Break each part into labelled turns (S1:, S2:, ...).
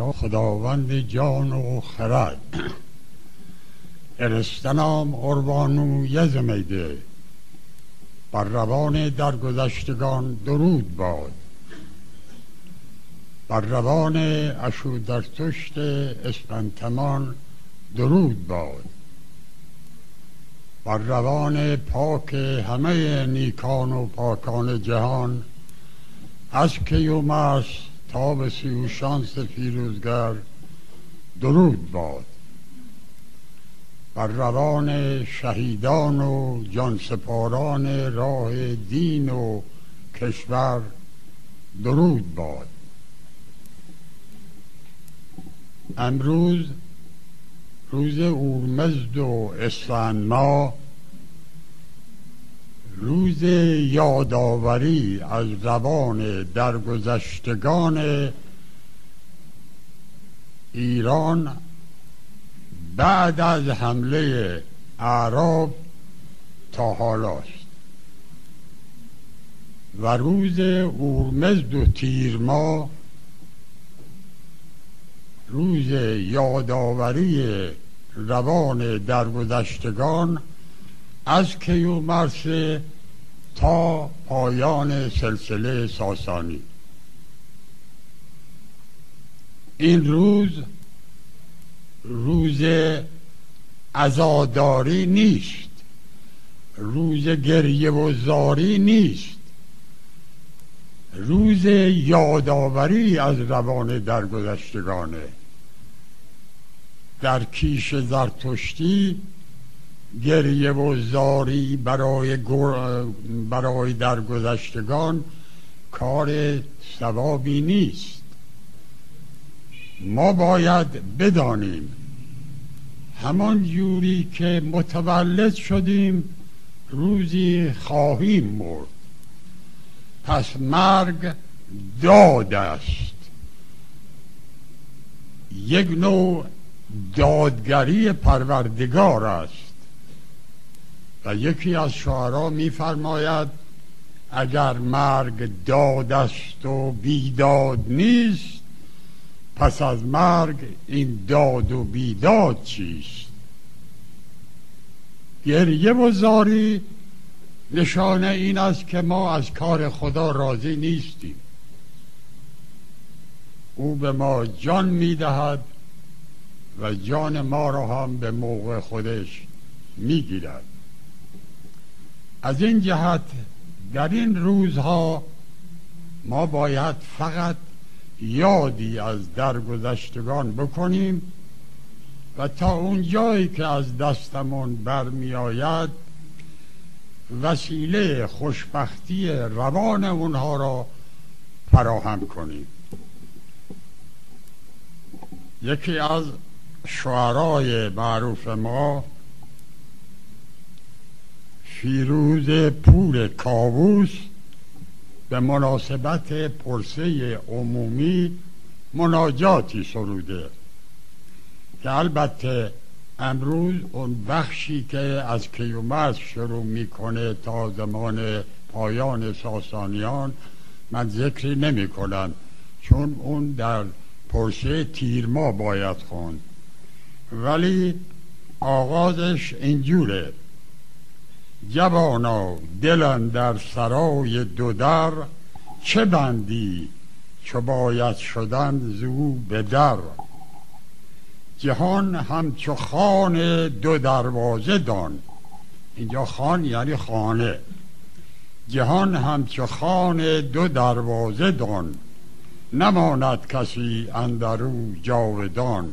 S1: خداوند جان و خرد. ارستنام قربانو یزمیده. بر روان درگذشتگان درود باد. بر روان اشو در تشت اسپنتمان درود باد. بر روان پاک همه نیکان و پاکان جهان از کیومرس تا به سی و شانس فیروزگر درود باد. بر روان شهیدان و جانسپاران راه دین و کشور درود باد. امروز روز اورمزد و اسفند روز یادآوری از زبان درگذشتگان ایران بعد از حمله اعراب تا حالاست و روز اورمزد و تیرما روز یادآوری روان درگذشتگان از کیومرس تا پایان سلسله ساسانی. این روز روز ازاداری نیست روز گریه و زاری نیست. روز یادآوری از روان درگذشتگانه. در کیش زرتشتی گریه و زاری برای, برای درگذشتگان کار ثوابی نیست. ما باید بدانیم همان جوری که متولد شدیم روزی خواهیم مرد. پس مرگ داد است. یک نوع دادگری پروردگار است. و یکی از شعرا میفرماید اگر مرگ داد است و بیداد نیست پس از مرگ این داد و بیداد چیست؟ گریه و زاری نشانه این است که ما از کار خدا راضی نیستیم. او به ما جان می‌دهد و جان ما را هم به موقع خودش می‌گیرد. از این جهت در این روزها ما باید فقط یادی از درگذشتگان بکنیم و تا اون جایی که از دستمون برمی آید وسیله خوشبختی روان اونها را فراهم کنیم. یکی از شعرای معروف ما فیروز پور کاووس به مناسبت پرسه عمومی مناجاتی سروده که البته امروز اون بخشی که از کیومرس شروع می‌کنه تا زمان پایان ساسانیان من ذکری نمی کنم چون اون در پرسه تیرما باید خوند. ولی آغازش اینجوره. جوانا دلن در سرای دو در چه بندی چو باید شدن زو به در؟ جهان همچو خان دو دروازه دان. اینجا خان یعنی خانه. جهان همچو خان دو دروازه دان. نماند کسی اندرو جاودان.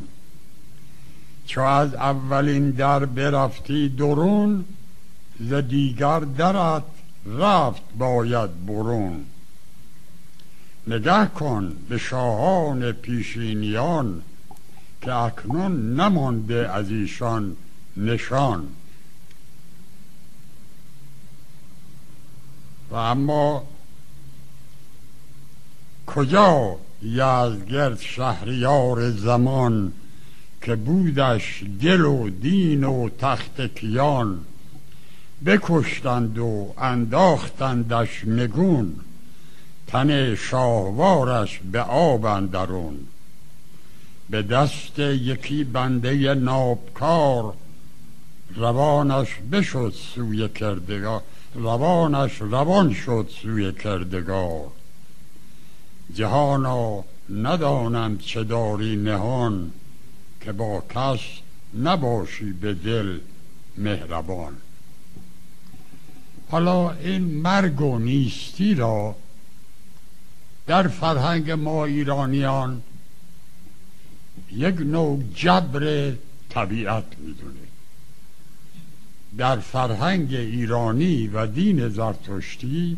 S1: چو از اولین در برفتی درون ز دیگر درت رفت باید برون. نگه کن به شاهان پیشینیان که اکنون نمانده از ایشان نشان. و اما کجا یزگرد شهریار زمان که بودش دل و دین و تخت کیان؟ بکشتند و انداختندش نگون. تن شاهوارش به آب اندرون. به دست یکی بنده نابکار روانش بشد سوی کردگار. روانش روان شد سوی کردگار. جهانا ندانم چه داری نهان که با کس نباشی به دل مهربان. حالا این مرگ و نیستی را در فرهنگ ما ایرانیان یک نوع جبر طبیعت می‌دونه. در فرهنگ ایرانی و دین زرتشتی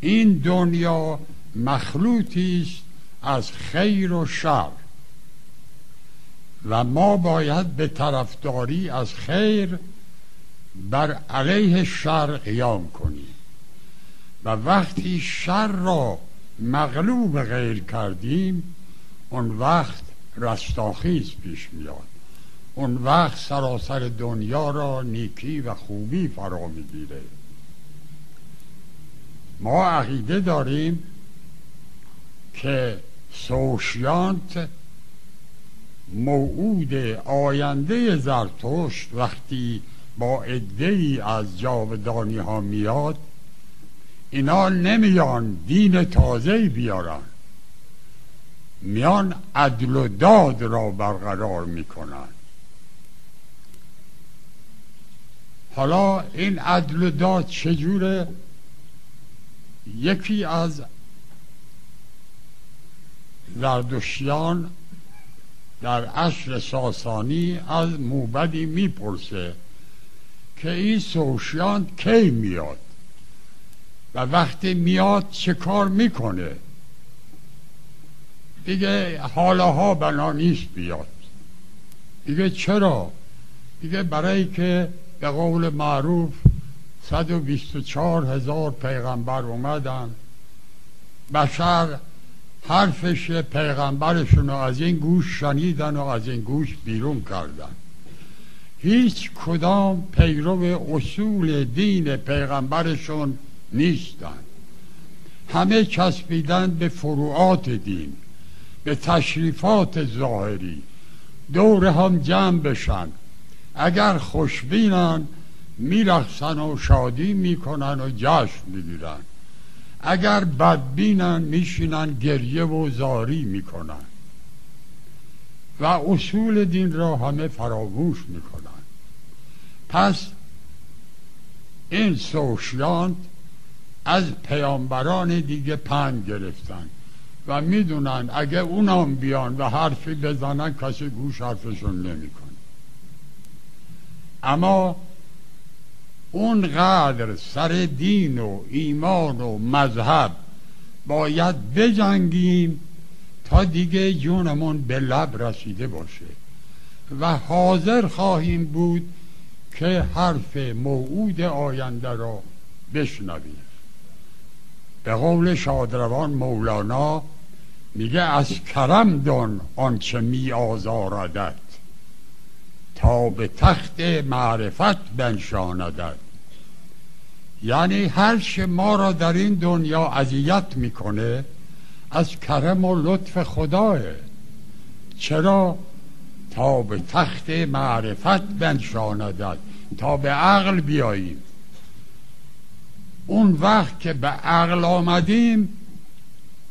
S1: این دنیا مخلوطی است از خیر و شر و ما باید به طرفداری از خیر بر علیه شر قیام کنیم و وقتی شر را مغلوب غیر کردیم اون وقت رستاخیز پیش میاد. اون وقت سراسر دنیا را نیکی و خوبی فرا می‌گیره. ما عقیده داریم که سوشیانت موعود آینده زرتشت وقتی با ای از جاودانی ها میاد اینا نمیان دین تازه بیارن. میان عدل و داد را برقرار می‌کنن. حالا این عدل و داد چجوره؟ یکی از زردشتیان در عصر ساسانی از موبدی می‌پرسه. که این سوشیان کی میاد و وقتی میاد چه کار می‌کنه؟ دیگه حالاها بنا نیست بیاد. دیگه چرا؟ دیگه برای که به قول معروف 124 هزار پیغمبر اومدن. بشر حرفش پیغمبرشون رو از این گوش شنیدن و از این گوش بیرون کردن. هیچ کدام پیرو اصول دین پیغمبرشون نیستن همه چسبیدن به فروعات دین به تشریفات ظاهری دور هم جمع بشن. اگر خوشبینن میرخصن و شادی می‌کنن و جشن می‌گیرن. اگر بدبینن میشینن گریه و زاری می‌کنن. و اصول دین را همه فراموش می‌کنن. پس این سوشیانت از پیامبران دیگه پند گرفتن و می‌دونن اگه اونام بیان و حرفی بزنن کسی گوش حرفشون نمی‌کنه. اما اونقدر سر دین و ایمان و مذهب باید بجنگیم تا دیگه جونمون به لب رسیده باشه. و حاضر خواهیم بود که حرف موعود آینده را بشنویم به قول شادروان مولانا میگه از کرم دان آنچه می آزاردد تا به تخت معرفت بنشاندد یعنی هر ما را در این دنیا اذیت می‌کنه از کرم و لطف خداه چرا؟ تا به تخت معرفت بنشاندد تا به عقل بیاییم. اون وقت که به عقل آمدیم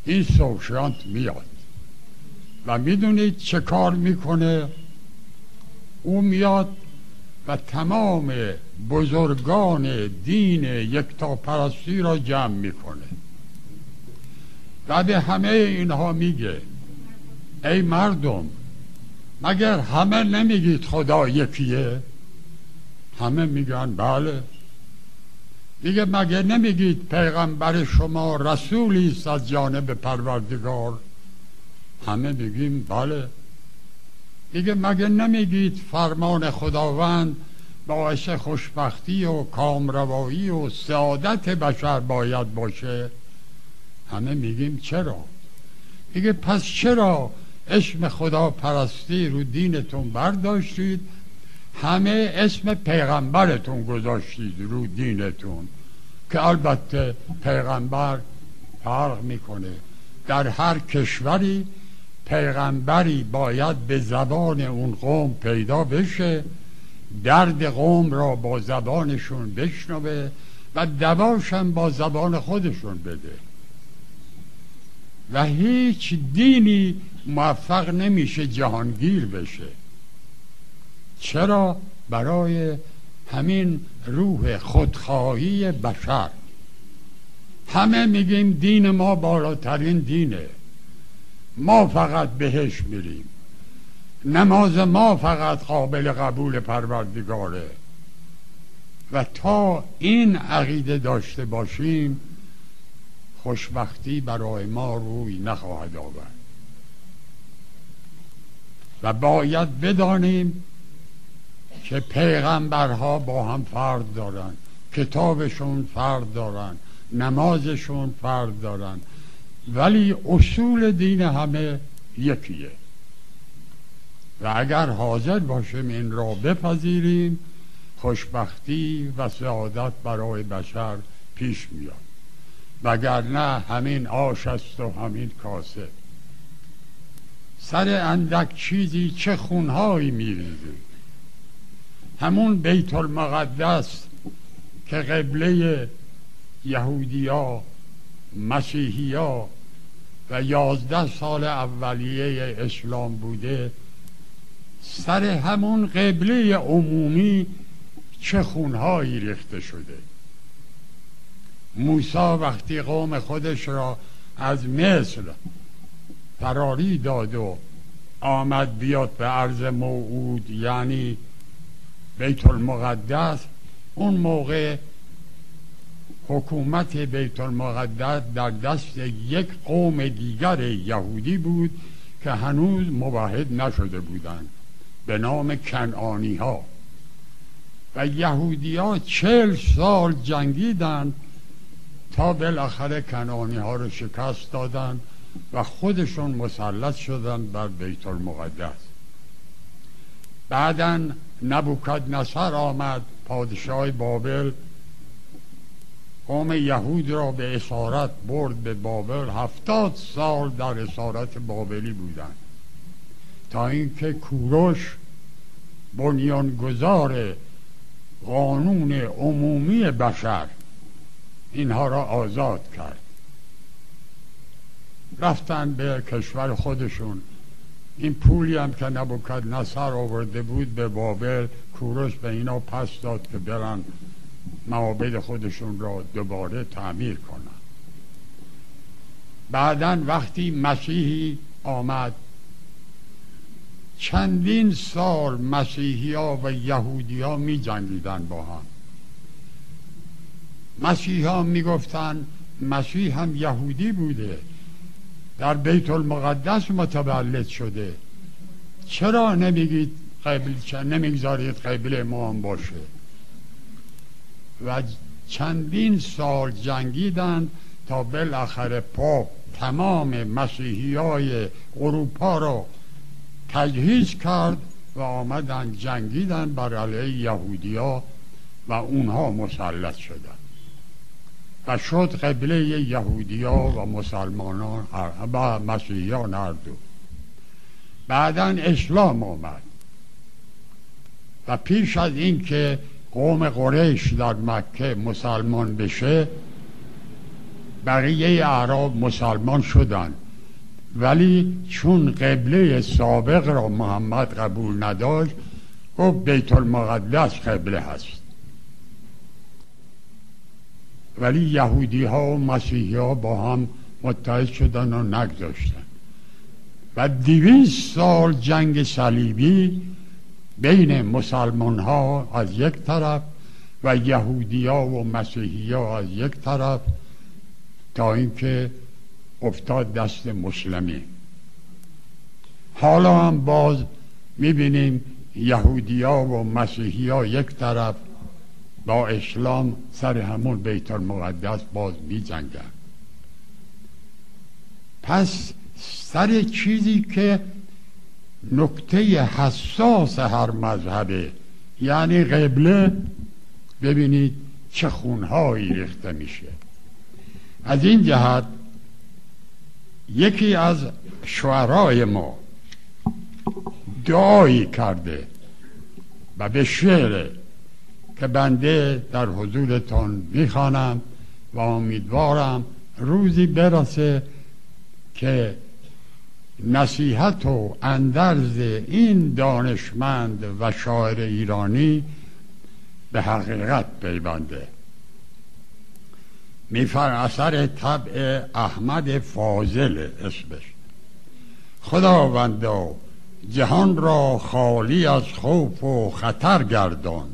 S1: این سوشانت میاد. و می‌دونید چه کار می‌کنه؟ او میاد و تمام بزرگان دین یکتا پرستی را جمع می‌کنه. و به همه اینها میگه ای مردم مگر همه نمیگید خدا یکیه؟ همه میگن بله. دیگه مگه نمیگید پیغمبر شما رسولی است از جانب پروردگار؟ همه میگیم بله. دیگه مگه نمیگید فرمان خداوند باعث خوشبختی و کامروایی و سعادت بشر باید باشه؟ همه میگیم چرا؟ دیگه پس چرا اسم خدا پرستی رو دینتون برداشتید همه اسم پیغمبرتون گذاشتید رو دینتون که البته پیغمبر فرق می‌کنه. در هر کشوری پیغمبری باید به زبان اون قوم پیدا بشه درد قوم را با زبانشون بشنوه و دواشم با زبان خودشون بده. و هیچ دینی موفق نمیشه جهانگیر بشه. چرا برای همین روح خودخواهی بشر؟ همه میگیم دین ما بالاترین دینه. ما فقط بهش میریم. نماز ما فقط قابل قبول پروردگاره. و تا این عقیده داشته باشیم خوشبختی برای ما روی نخواهد آورد. و باید بدانیم که پیغمبرها با هم فرد دارن کتابشون فرد دارن نمازشون فرد دارن. ولی اصول دین همه یکیه. و اگر حاضر باشیم این را بپذیریم خوشبختی و سعادت برای بشر پیش میاد. وگرنه همین آش است و همین کاسه. سر اندک چیزی چه خونهایی میریزه همون بیت المقدس که قبله یهودیا مسیحیا و یازده سال اولیه اسلام بوده سر همون قبله عمومی چه خونهایی ریخته شده؟ موسا وقتی قوم خودش را از مصر فراری داد و آمد بیاد به عرض موعود یعنی بیت المقدس اون موقع حکومت بیت المقدس در دست یک قوم دیگر یهودی بود که هنوز مباهد نشده بودند به نام کنعانی ها و یهودی ها چل سال جنگیدند تا بالاخره کنعانی ها رو شکست دادند و خودشون مسلط شدند بر بیت المقدس. بعدا نبوکد نصر آمد پادشاه بابل. قوم یهود را به اسارت برد به بابل. هفتاد سال در اسارت بابلی بودند. تا اینکه کوروش بنیانگذار قانون عمومی بشر اینها را آزاد کرد. رفتن به کشور خودشون. این پولی هم که نبوکد نصر آورده بود به بابل کوروش به اینا پس داد که برن معابد خودشون را دوباره تعمیر کنن. بعدا وقتی مسیحی آمد چندین سال مسیحی ها و یهودی ها می جنگیدن با هم. مسیحی ها می مسیح هم یهودی بوده. در بیت المقدس متولد شده. چرا نمیگید قبل نمی‌گذارید قبل ما هم باشه؟ و چندین سال جنگیدند تا بالاخره پاپ تمام مسیحی های اروپا را تجهیز کرد و آمدن جنگیدن بر علیه یهودیا و اونها مسلط شدند. و شد قبله یهودیا و مسلمانان و مسیحیان هر دو بعدا اسلام آمد. و پیش از اینکه قوم قریش در مکه مسلمان بشه بقیه اعراب مسلمان شدند ولی چون قبله سابق را محمد قبول نداشت گفت بیت المقدس قبله هست ولی یهودی ها و مسیحی ها با هم متحد شدن و نگذاشتن و دویست سال جنگ صلیبی بین مسلمان ها از یک طرف و یهودی ها و مسیحی ها از یک طرف تا اینکه افتاد دست مسلمی حالا هم باز می‌بینیم یهودی ها و مسیحی ها یک طرف با اسلام سر همون بیت المقدس باز می جنگن. پس سر چیزی که نکته حساس هر مذهبه یعنی قبله ببینید چه خونهایی ریخته میشه از این جهت یکی از شعرای ما دعایی کرده و به شعر که بنده در حضورتان می‌خوانم و امیدوارم روزی برسه که نصیحت و اندرز این دانشمند و شاعر ایرانی به حقیقت پیونده میفر اثر طبع احمد فاضل اسمش. خداوندا جهان را خالی از خوف و خطر گردان.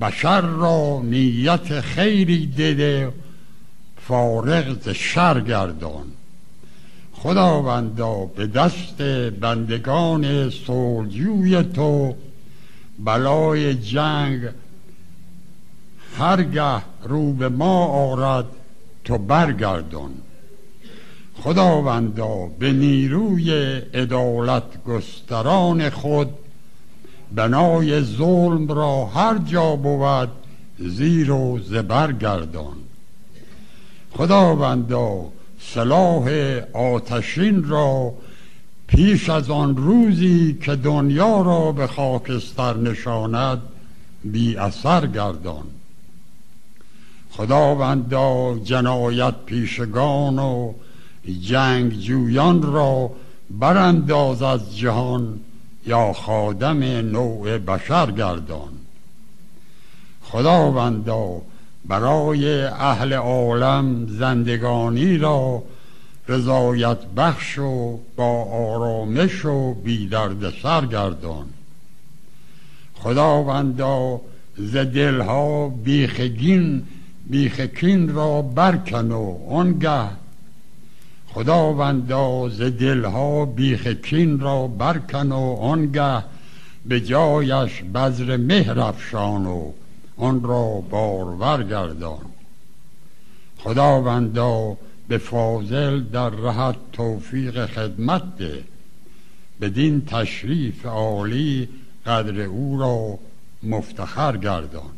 S1: بشر را نیت خیری دیده فارغ ز شر گردان. خداوندا به دست بندگان سولجوی تو بلای جنگ هرگه رو به ما آرد تو برگردان. خداوندا به نیروی عدالت گستران خود بنای ظلم را هر جا بود زیر و زبر گردان. خداوندا سلاح آتشین را پیش از آن روزی که دنیا را به خاکستر نشاند بی اثر گردان. خداوندا جنایت پیشگان و جنگ جویان را برانداز از جهان یا خادم نوع بشر گردان. خداوندا برای اهل عالم زندگانی را رضایت بخش و با آرامش و بی درد سر گردان. خداوندا ز دلها بیخگین بیخکین را برکن و آنگه خداوندا ز دلها بیخکین را برکن و آنگه به جایش بذر مهر افشان و آن را بارور گردان خداوندا به فاضل در رهت توفیق خدمت ده. بدین تشریف عالی قدر او را مفتخر گردان.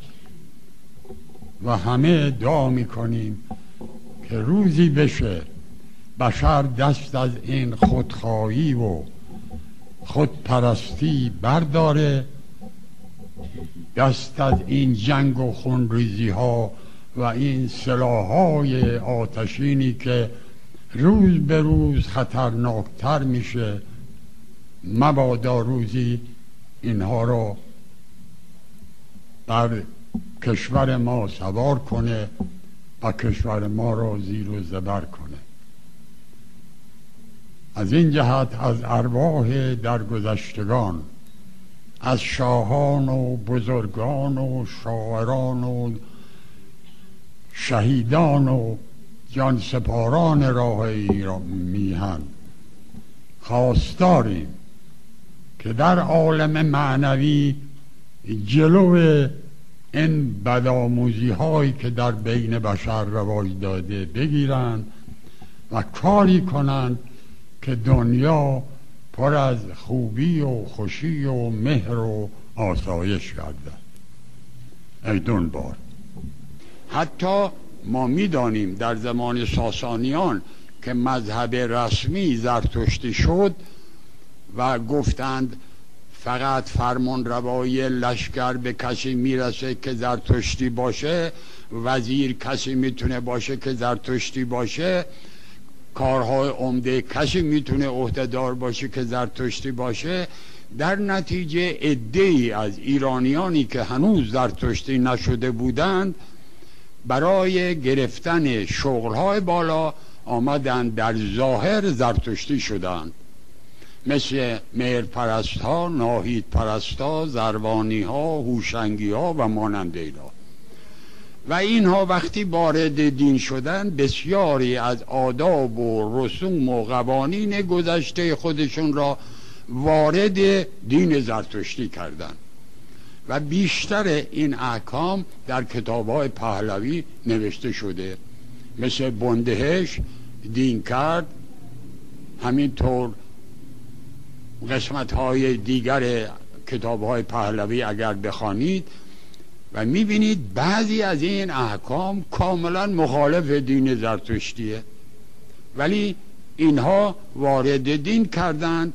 S1: و همه دعا می‌کنیم که روزی بشه بشر دست از این خودخواهی و خودپرستی برداره. دست از این جنگ و خونریزی ها و این سلاح های آتشینی که روز به روز خطرناکتر میشه مبادا روزی اینها رو بر کشور ما سوار کنه و کشور ما را زیر و زبر کنه. از این جهت از ارواح درگذشتگان از شاهان و بزرگان و شاعران و شهیدان و جان سپاران راه ایران میهن. خواستاریم که در عالم معنوی جلو این بدآموزی هایی که در بین بشر رواج داده بگیرند و کاری کنند که دنیا پر از خوبی و خوشی و مهر و آسایش گردد ایدون بار حتی ما می‌دانیم در زمان ساسانیان که مذهب رسمی زرتشتی شد و گفتند فقط فرمان روایی لشکر به کسی می‌رسه که زرتشتی باشه وزیر کسی می‌تونه باشه که زرتشتی باشه. کارهای عمده کسی می‌تونه عهدهدار باشه که زرتشتی باشه در نتیجه ای از ایرانیانی که هنوز زرتشتی نشده بودند برای گرفتن شغلهای بالا آمدند در ظاهر زرتشتی شدند. مثل مهر پرست ها، ناهید پرست ها، زروانی ها، و مانند اینا و اینها وقتی وارد دین شدن بسیاری از آداب و رسوم و قوانین گذشته خودشون را وارد دین زرتشتی کردند و بیشتر این احکام در کتاب های پهلوی نوشته شده. مثل بندهش دین کرد همینطور قسمت های دیگر کتاب های پهلوی اگر بخوانید و می‌بینید بعضی از این احکام کاملا مخالف دین زرتشتیه. ولی اینها وارد دین کردند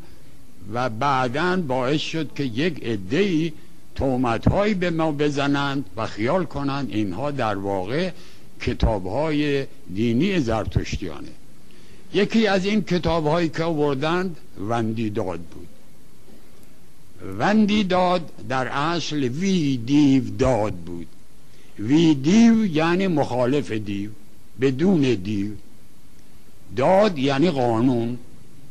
S1: و بعدا باعث شد که یک عدهای تومت به ما بزنند و خیال کنند اینها در واقع کتاب های دینی زرتشتیانه. یکی از این کتاب هایی که آوردند وندی داد بود. وندی داد در اصل وی دیو داد بود. وی دیو یعنی مخالف دیو بدون دیو. داد یعنی قانون.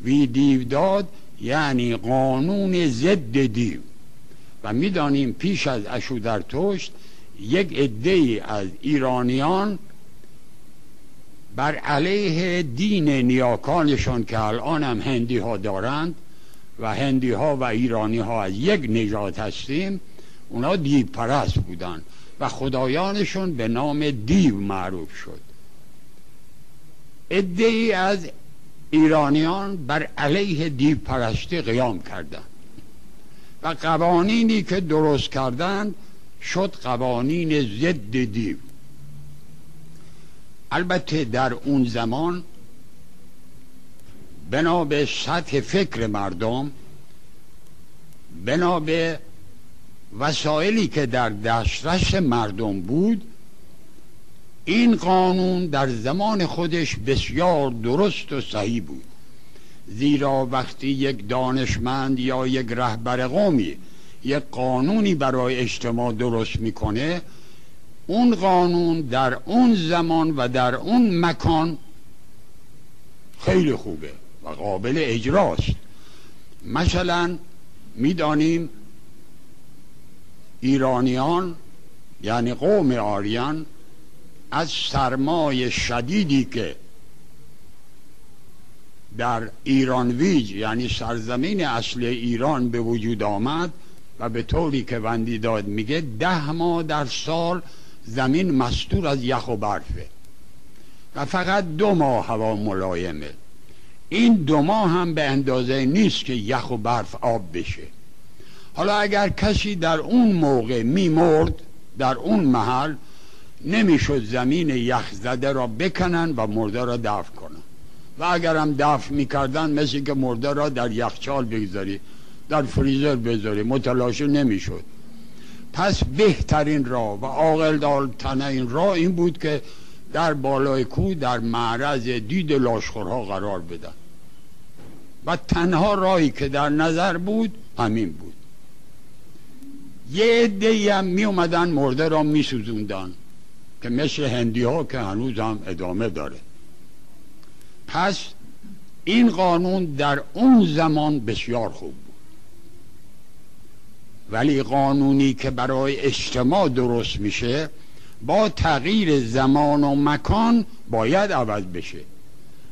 S1: وی دیو داد یعنی قانون ضد دیو. و می‌دانیم پیش از اشو در توشت یک عده از ایرانیان بر علیه دین نیاکانشان که الان هم هندی ها دارند و هندی ها و ایرانی ها از یک نجات هستیم اونا دیو پرست بودند و خدایانشون به نام دیو معروف شد. ای از ایرانیان بر علیه دیو پرستی قیام کردند و قوانینی که درست کردند شد قوانین ضد دیو. البته در اون زمان بنا به سطح فکر مردم بنا به وسایلی که در دسترس مردم بود این قانون در زمان خودش بسیار درست و صحیح بود. زیرا وقتی یک دانشمند یا یک رهبر قومی یک قانونی برای اجتماع درست می‌کنه اون قانون در اون زمان و در اون مکان خیلی خوبه. و قابل اجراست مثلا می‌دانیم ایرانیان یعنی قوم آریان از سرمای شدیدی که در ایرانویج یعنی سرزمین اصل ایران به وجود آمد و به طوری که وندیداد میگه ده ماه در سال زمین مستور از یخ و برفه و فقط دو ماه هوا ملایمه. این دو ماه هم به اندازه نیست که یخ و برف آب بشه. حالا اگر کسی در اون موقع میمرد در اون محل نمی‌شد زمین یخ زده را بکنن و مرده را دفن کنن. و اگر هم دفن می‌کردن مثل که مرده را در یخچال بگذاری در فریزر بذاری متلاشی نمی‌شد. پس بهترین راه و عاقل این راه این بود که در بالای کو در معرض دید لاشخورها قرار بدن. و تنها راهی که در نظر بود همین بود. یه عده هم می اومدن مرده را می سوزوندن که مثل هندی ها که هنوز هم ادامه داره. پس این قانون در اون زمان بسیار خوب بود. ولی قانونی که برای اجتماع درست میشه با تغییر زمان و مکان باید عوض بشه.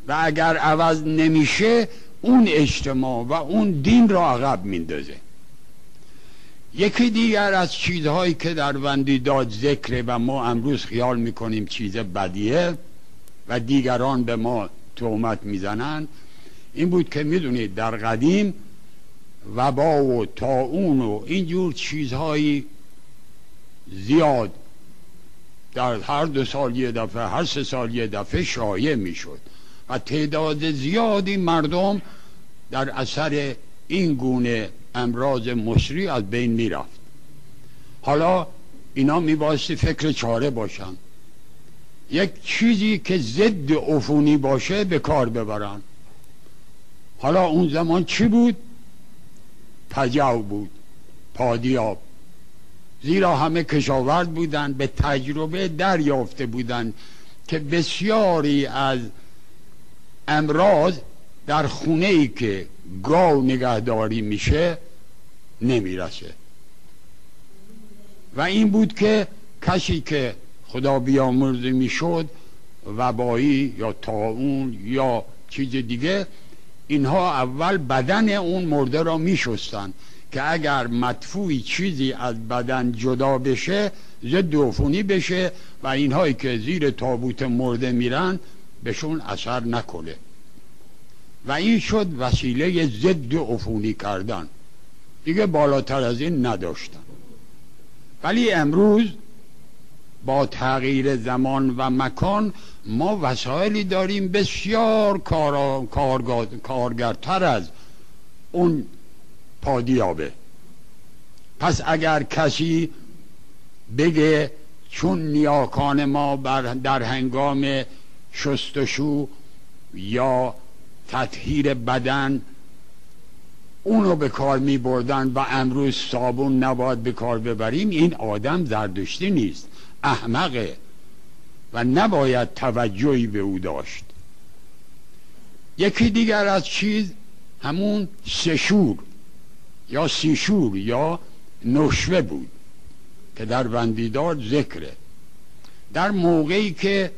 S1: و اگر عوض نمیشه اون اجتماع و اون دین را عقب میندازه. یکی دیگر از چیزهایی که در وندی داد ذکره و ما امروز خیال می‌کنیم چیز بدیه و دیگران به ما تهمت می‌زنند این بود که می‌دونید در قدیم وبا و تاون و اینجور چیزهایی زیاد در هر دو سال یه دفعه هر سه سال یه دفعه شایع می‌شد. و تعداد زیادی مردم در اثر این گونه امراض مصری از بین می‌رفت. حالا اینا میبایستی فکر چاره باشن. یک چیزی که ضد عفونی باشه به کار ببرن. حالا اون زمان چی بود؟ پجاو بود پادیاب. زیرا همه کشاورد بودند به تجربه دریافته بودند که بسیاری از امراض در خونه ای که گاو نگهداری میشه نمی‌رسه. و این بود که کسی که خدا بیامرزه می‌شد وبایی یا تاون یا چیز دیگه اینها اول بدن اون مرده را میشستن که اگر مدفوعی چیزی از بدن جدا بشه ضد عفونی بشه و اینهایی که زیر تابوت مرده میرن بهشون اثر نکنه. و این شد وسیله ضد عفونی کردن. دیگه بالاتر از این نداشتن. ولی امروز با تغییر زمان و مکان ما وسایلی داریم بسیار کارگرتر از اون پادیابه پس اگر کسی بگه چون نیاکان ما در هنگام شستشو یا تطهیر بدن اونو به کار می بردن و امروز صابون نباید به کار ببریم این آدم زردشتی نیست احمقه و نباید توجهی به او داشت. یکی دیگر از چیز همون سشور. یا سیشور یا نشوه بود که در وندیدار ذکره. در موقعی که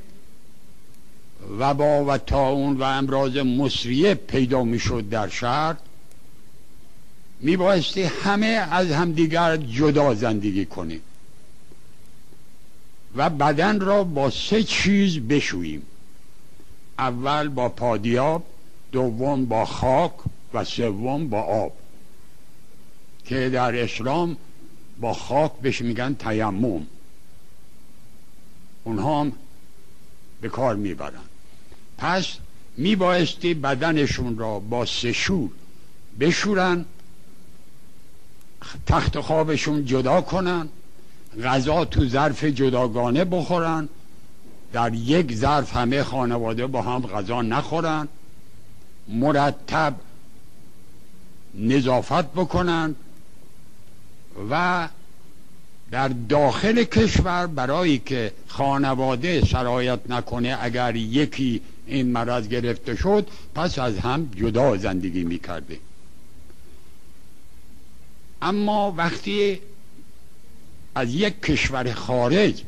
S1: وبا و تاون و امراض مصریه پیدا می‌شد در شهر میبایستی همه از همدیگر جدا زندگی کنیم و بدن را با سه چیز بشوییم. اول با پادیاب دوم با خاک و سوم با آب. که در اسلام با خاک بهش میگن تیمم. اونها هم به کار می‌برن. پس میبایستی بدنشون را با سشور بشورن تخت خوابشون جدا کنن غذا تو ظرف جداگانه بخورن در یک ظرف همه خانواده با هم غذا نخورن مرتب نظافت بکنن و در داخل کشور برای که خانواده سرایت نکنه اگر یکی این مرض گرفته شد پس از هم جدا زندگی می‌کرده. اما وقتی از یک کشور خارج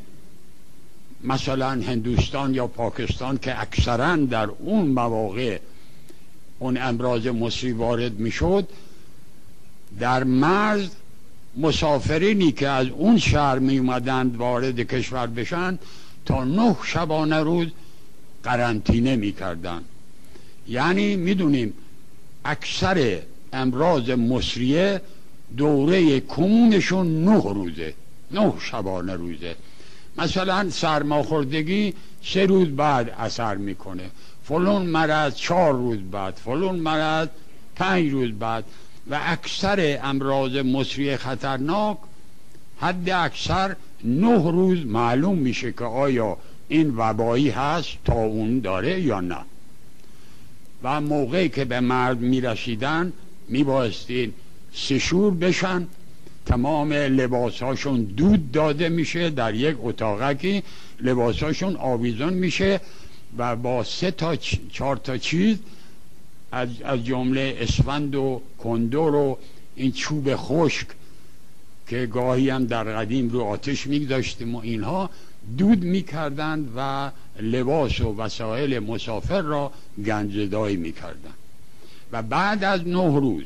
S1: مثلا هندوستان یا پاکستان که اکثرا در اون مواقع اون امراض مصری وارد می‌شد در مرز مسافرینی که از اون شهر می اومدند وارد کشور بشن تا نه شبانه روز قرنطینه می‌کردند. یعنی می‌دونیم اکثر امراض مصریه دوره کمونشون نه روزه نه شبانه روزه. مثلا سرماخوردگی سه روز بعد اثر می‌کنه. فلون مرض چهار روز بعد فلون مرض پنج روز بعد. و اکثر امراض مصری خطرناک حد اکثر نه روز معلوم میشه که آیا این وبایی هست تا اون داره یا نه. و موقعی که به مرد می‌رسیدن میبایستین سشور بشن. تمام لباساشون دود داده میشه در یک اتاقکی لباساشون آویزون میشه و با سه تا چهار تا چیز از, از جمله اسفند و کندور و این چوب خشک که گاهی هم در قدیم رو آتش میگذاشتیم و اینها دود می‌کردند و لباس و وسایل مسافر را گنجدایی می‌کردند. و بعد از نه روز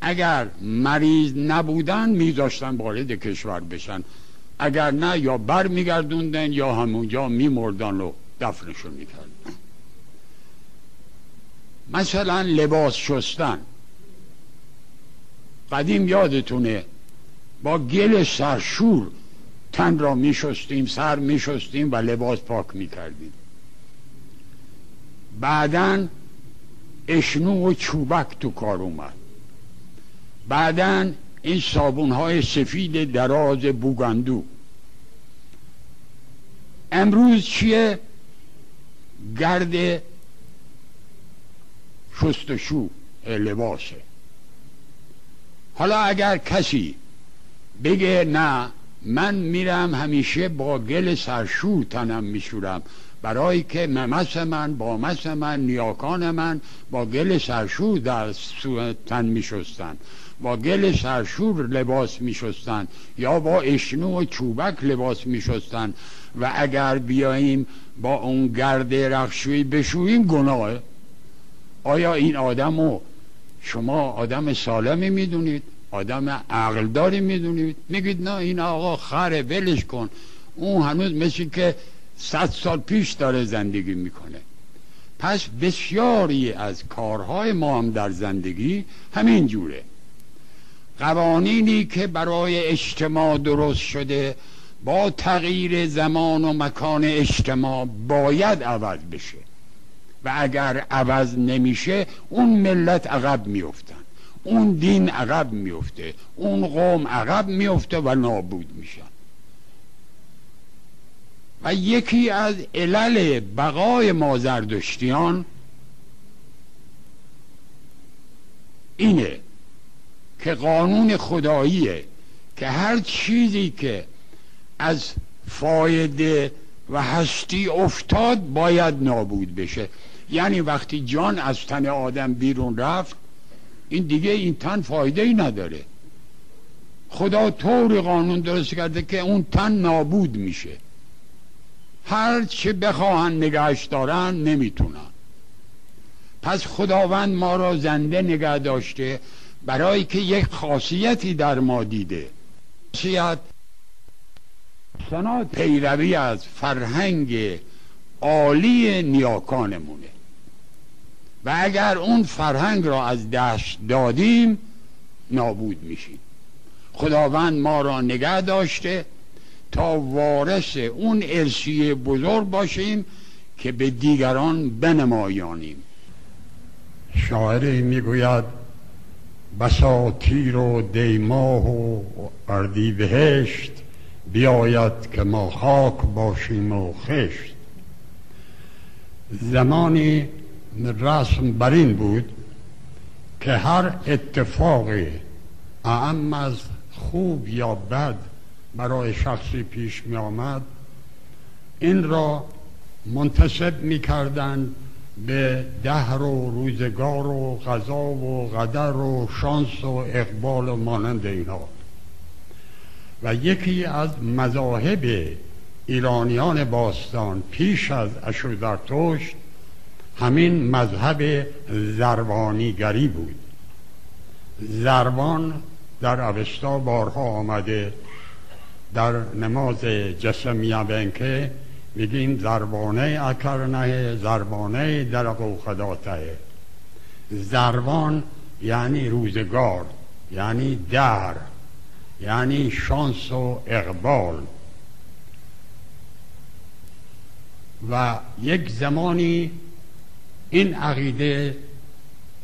S1: اگر مریض نبودن میذاشتن وارد کشور بشن. اگر نه یا بر میگردوندن یا همونجا میمردن و دفنشون می‌کردن. مثلا لباس شستن. قدیم یادتونه با گل سرشور تن را میشستیم سر میشستیم و لباس پاک می‌کردیم. بعدا اشنو و چوبک تو کار اومد. بعدا این صابون های سفید دراز بوگندو. امروز چیه؟ گرد شستشو لباسه حالا اگر کسی بگه نه من میرم همیشه با گل سرشور تنم میشورم برای که ممس من با مس من نیاکان من با گل سرشور در تن میشستن. با گل سرشور لباس میشستن یا با اشنو و چوبک لباس میشستن. و اگر بیاییم با اون گرد رخشوی بشوییم گناه. آیا این آدم رو شما آدم سالمی می‌دونید؟ آدم عقلداری می‌دونید؟ میگید نه این آقا خره ولش کن. اون هنوز مثل که صد سال پیش داره زندگی می‌کنه. پس بسیاری از کارهای ما هم در زندگی همین جوره. قوانینی که برای اجتماع درست شده با تغییر زمان و مکان اجتماع باید عوض بشه. اگر عوض نمیشه اون ملت عقب میفتن اون دین عقب میفته اون قوم عقب میفته و نابود میشن. و یکی از علل بقای ما زردشتیان اینه که قانون خداییه که هر چیزی که از فایده و هستی افتاد باید نابود بشه. یعنی وقتی جان از تن آدم بیرون رفت این دیگه این تن فایده ای نداره. خدا طور قانون درست کرده که اون تن نابود میشه. هر چه بخواهن نگهش دارن نمی‌تونن. پس خداوند ما را زنده نگه داشته برای که یک خاصیتی در ما دیده. خاصیت سنات پیروی از فرهنگ عالی نیاکانمونه. و اگر اون فرهنگ را از دست دادیم نابود میشیم. خداوند ما را نگه داشته تا وارث اون ارسیه بزرگ باشیم که به دیگران بنمایانیم. شاعری می‌گوید بساتیر و دیماه و اردی بهشت بیاید که ما خاک باشیم و خشت. زمانی رسم بر این بود که هر اتفاقی اعم از خوب یا بد برای شخصی پیش می آمد این را منتصب می کردن به دهر و روزگار و غذا و قدر و شانس و اقبال و مانند اینها. و یکی از مذاهب ایرانیان باستان پیش از اشودرتشت همین مذهب زربانیگری بود. زربان در اوستا بارها آمده در نماز جسم بنکه میگیم زربانه اکرنه زربانه در خداته زربان یعنی روزگار یعنی در یعنی شانس و اقبال. و یک زمانی این عقیده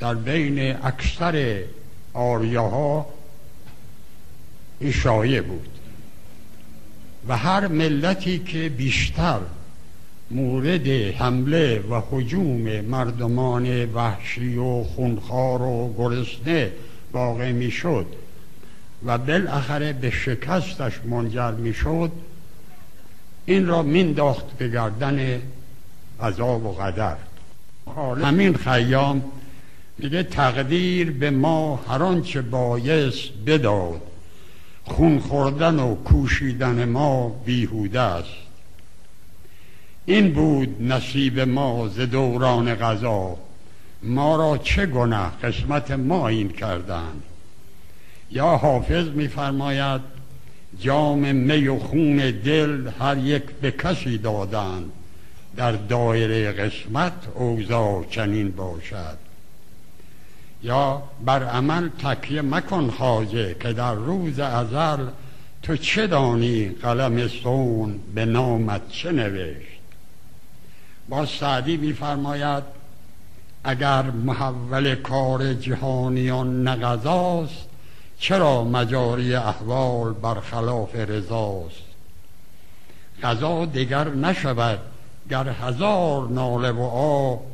S1: در بین اکثر آریاها اشایه بود و هر ملتی که بیشتر مورد حمله و حجوم مردمان وحشی و خونخوار و گرسنه واقع می‌شد و بالاخره به شکستش منجر می‌شد این را مینداخت به گردن عذاب و قدر همین خیام میگه تقدیر به ما هر آنچه بایست بداد. خون خوردن و کوشیدن ما بیهوده است. این بود نصیب ما ز دوران غذا ما را چه گناه قسمت ما این کردند؟ یا حافظ میفرماید جام می و خون دل هر یک به کسی دادند. در دایره قسمت اوضاع چنین باشد. یا بر عمل تکیه مکن خواجه که در روز ازل تو چه دانی قلم سون به نامت چه نوشت؟ با سعدی میفرماید اگر محول کار جهانیان نقضاست چرا مجاری احوال برخلاف رضاست؟ قضا دیگر نشود گر هزار ناله و آب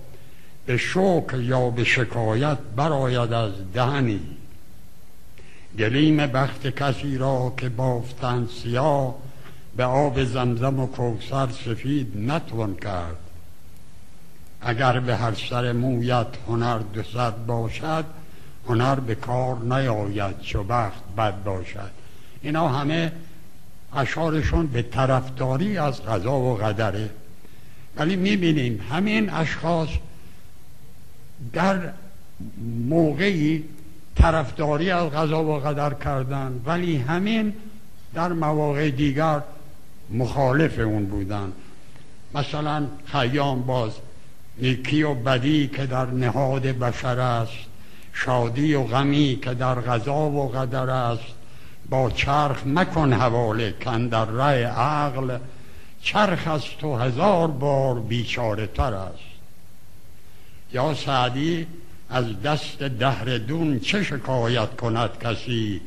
S1: به شکر یا به شکایت براید از دهنی. گلیم بخت کسی را که بافتن سیاه به آب زمزم و کوسر سفید نتوان کرد. اگر به هر سر مویت هنر دو باشد هنر به کار نیاید چو بخت بد باشد. اینا همه اشارشون به طرفداری از قضا و قدره. ولی می‌بینیم همین اشخاص در موقعی طرفداری از قضا و قدر کردن ولی همین در مواقع دیگر مخالف اون بودن. مثلا خیام باز نیکی و بدی که در نهاد بشر است شادی و غمی که در غذا و قدر است. با چرخ مکن حواله کن در رای عقل چرخ از تو هزار بار بیچاره تر است. یا سعدی از دست دهردون چه شکایت کند کسی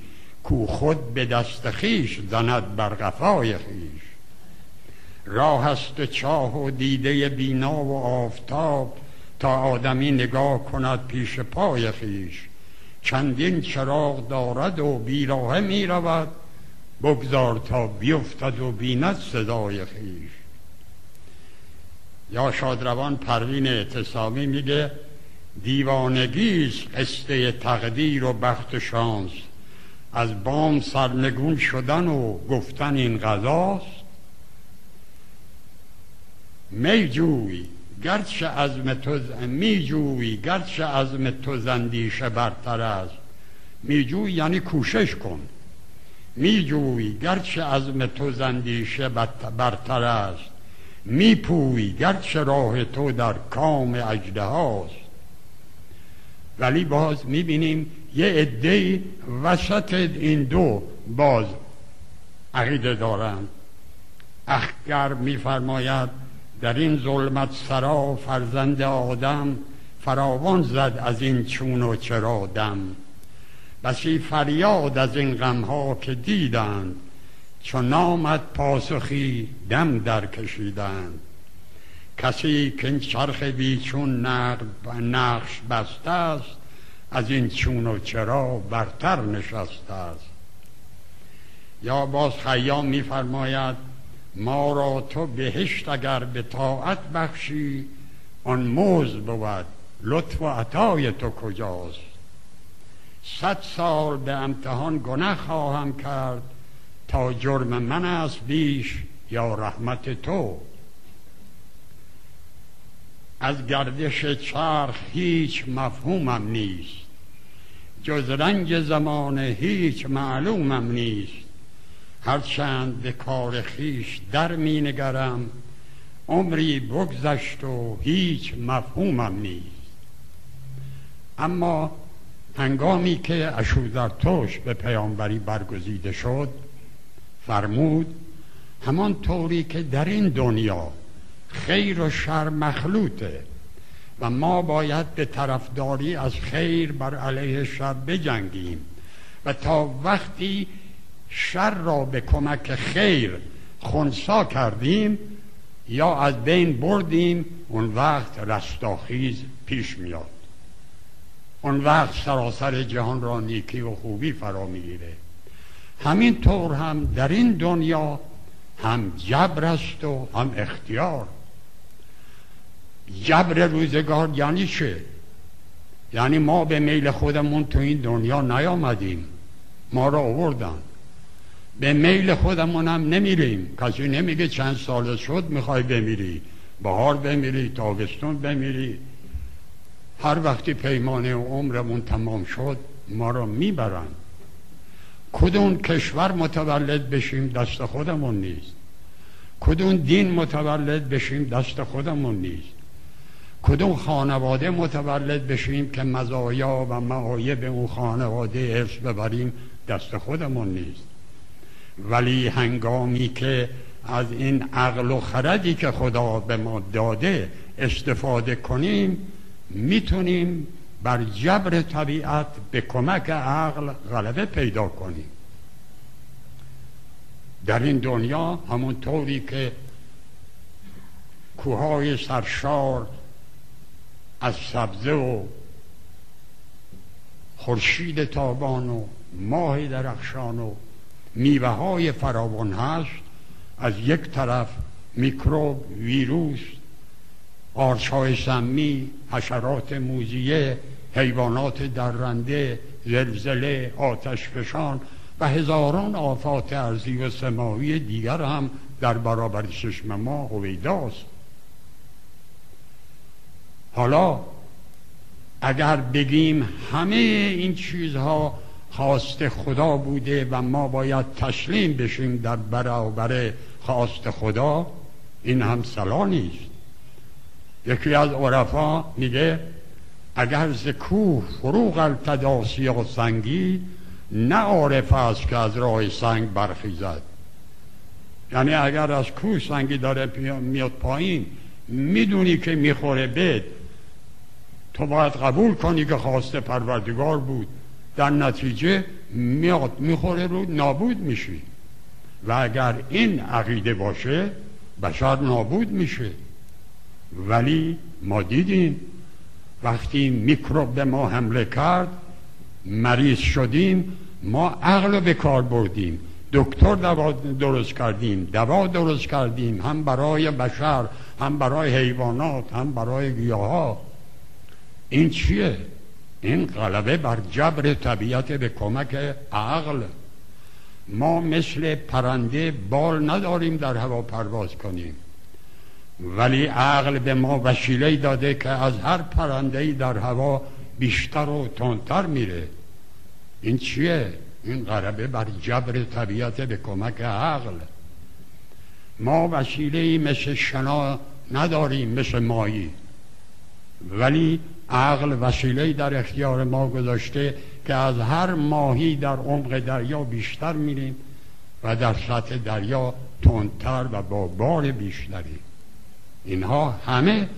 S1: کو خود به دست خیش زند بر قفای خیش راه است چاه و دیده بینا و آفتاب تا آدمی نگاه کند پیش پای خیش چندین چراغ دارد و بیراه می رود بگذار تا بیفتد و بیند صدای خیش یا شادروان پروین اعتصامی میگه دیوانگیست قصه تقدیر و بخت شانس. از بام سرنگون شدن و گفتن این غذاست می جوی گرچه عزم تو می جوی گرچه عزم تو زندیشه برتر است. می جوی یعنی کوشش کن. می جوی گرچه عزم تو زندیشه برتر است. می پوی گرچه راه تو در کام اجده هاست. ولی باز می بینیم یه عده وسط این دو باز عقیده دارند. اخگر میفرماید در این ظلمت سرا فرزند آدم فراوان زد از این چون و چرا دم. بسی فریاد از این غمها که دیدند چون نامد پاسخی دم در کشیدند. کسی که این چرخ بیچون نقش بسته است از این چون و چرا برتر نشسته است. یا باز خیام میفرماید ما را تو بهشت اگر به طاعت بخشی آن موز بود لطف و عطای تو کجاست؟ صد سال به امتحان گناه خواهم کرد تا جرم من است بیش یا رحمت تو. از گردش چرخ هیچ مفهومم نیست. جز رنج زمان هیچ معلومم نیست. هرچند به کار خیش در می نگرم عمری بگذشت و هیچ مفهومم نیست. اما هنگامی که اشوزرتوش به پیامبری برگزیده شد فرمود همان طوری که در این دنیا خیر و شر مخلوطه و ما باید به طرفداری از خیر بر علیه شر بجنگیم و تا وقتی شر را به کمک خیر خونسا کردیم یا از بین بردیم اون وقت رستاخیز پیش میاد. اون وقت سراسر جهان را نیکی و خوبی فرا می‌گیره. همین طور هم در این دنیا هم جبر است و هم اختیار. جبر روزگار یعنی چه؟ یعنی ما به میل خودمون تو این دنیا نیامدیم. ما را آوردن. به میل خودمون هم نمیریم. کسی نمیگه چند سال شد می‌خوای بمیری. بهار بمیری تابستون بمیری. هر وقتی پیمانه عمرمون تمام شد ما را می‌برن. کدوم کشور متولد بشیم دست خودمون نیست. کدوم دین متولد بشیم دست خودمون نیست. کدوم خانواده متولد بشیم که مزایا و معایب اون خانواده ارث ببریم دست خودمون نیست. ولی هنگامی که از این عقل و خردی که خدا به ما داده استفاده کنیم می‌تونیم بر جبر طبیعت به کمک عقل غلبه پیدا کنیم. در این دنیا همون طوری که کوههای سرشار از سبزه و خورشید تابان و ماه درخشان و میوه های فراوان هست از یک طرف میکروب ویروس های سمی حشرات موزیه حیوانات درنده زلزله آتش فشان و هزاران آفات ارزی و سماوی دیگر هم در برابر چشم ما هویداست. حالا اگر بگیم همه این چیزها خواست خدا بوده و ما باید تسلیم بشیم در برابر خواست خدا این هم سلا نیست. یکی از عرفا میگه اگر ز کوه فروغ التداسی و سنگی نه عارف است که از راه سنگ برخیزد. یعنی اگر از کوه سنگی داره میاد پایین می‌دونی که می‌خوره بد تو باید قبول کنی که خواسته پروردگار بود. در نتیجه میاد می‌خوره رو نابود میشی. و اگر این عقیده باشه بشر نابود میشه. ولی ما دیدیم. وقتی میکروب به ما حمله کرد مریض شدیم ما عقل به کار بردیم. دکتر دوا درست کردیم دوا درست کردیم هم برای بشر هم برای حیوانات هم برای گیاه این چیه؟ این غلبه بر جبر طبیعت به کمک عقل. ما مثل پرنده بال نداریم در هوا پرواز کنیم. ولی عقل به ما وسیله داده که از هر پرنده در هوا بیشتر و تندتر میره. این چیه؟ این غربه بر جبر طبیعت به کمک عقل. ما وسیله مثل شنا نداریم مثل مایی. ولی عقل وسیله در اختیار ما گذاشته که از هر ماهی در عمق دریا بیشتر میریم و در سطح دریا تندتر و با بار بیشتری. اینها همه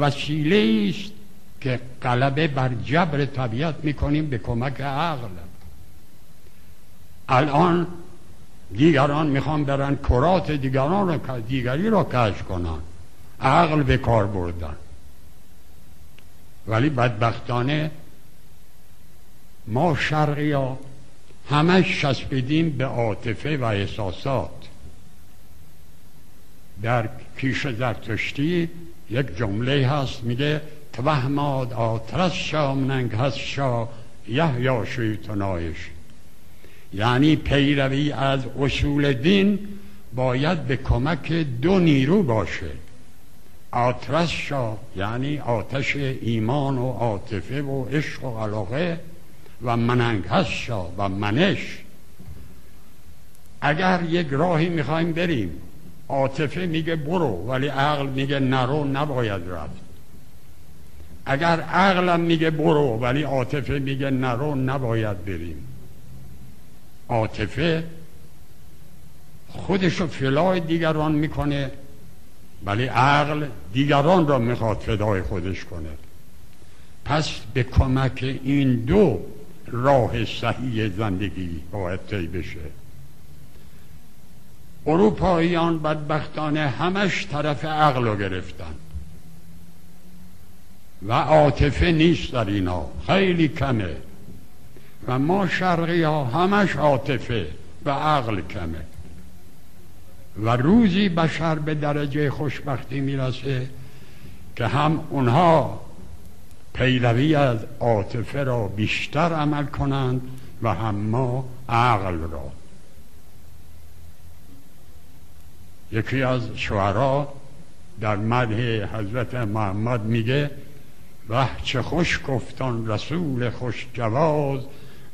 S1: وسیله است که غلبه بر جبر طبیعت می‌کنیم به کمک عقل. الان دیگران می‌خوان برن کرات دیگران رو دیگری را کش کنن. عقل به کار بردن. ولی بدبختانه ما شرقی ها همش چسبیدیم به عاطفه و احساسات. در کیش زرتشتی یک جمله هست میگه توهماد آترس شا مننگ هست شا یحیا شیطنایش یعنی پیروی از اصول دین باید به کمک دو نیرو باشه. آترس شا یعنی آتش ایمان و عاطفه و عشق و علاقه و مننگ هست شا و منش. اگر یک راهی می‌خوایم بریم عاطفه میگه برو ولی عقل میگه نرو نباید رفت. اگر عقلم میگه برو ولی عاطفه میگه نرو نباید بریم. عاطفه خودشو فلای دیگران می‌کنه ولی عقل دیگران را می‌خواد فدای خودش کنه. پس به کمک این دو راه صحیح زندگی باید طی بشه. اروپاییان بدبختانه همش طرف عقل رو گرفتن. و عاطفه نیست در اینا خیلی کمه. و ما شرقی ها همش عاطفه و عقل کمه. و روزی بشر به درجه خوشبختی می‌رسه که هم اونها پیروی از عاطفه را بیشتر عمل کنند و هم ما عقل را. یکی از شعرا در مده حضرت محمد میگه و چه خوش گفتان رسول خوش جواز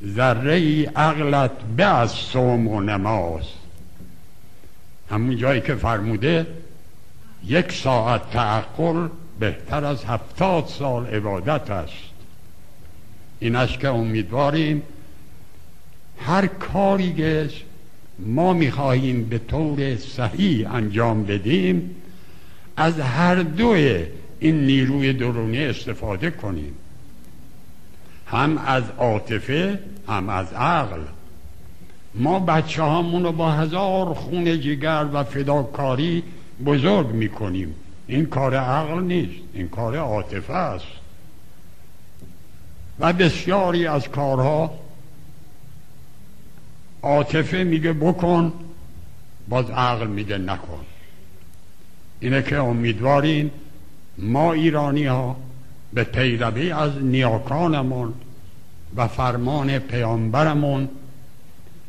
S1: ذره عقلت به از صوم و نماز. همون جایی که فرموده یک ساعت تعقل بهتر از هفتاد سال عبادت است. این است که امیدواریم هر کاری که ما می‌خواهیم به طور صحیح انجام بدیم از هر دوی این نیروی درونی استفاده کنیم. هم از عاطفه هم از عقل. ما بچه رو با هزار خون جگر و فداکاری بزرگ می‌کنیم. این کار عقل نیست این کار عاطفه است. و بسیاری از کارها عاطفه میگه بکن باز عقل میگه نکن. اینه که امیدواریم ما ایرانی ها به پیروی از نیاکانمون و فرمان پیامبرمون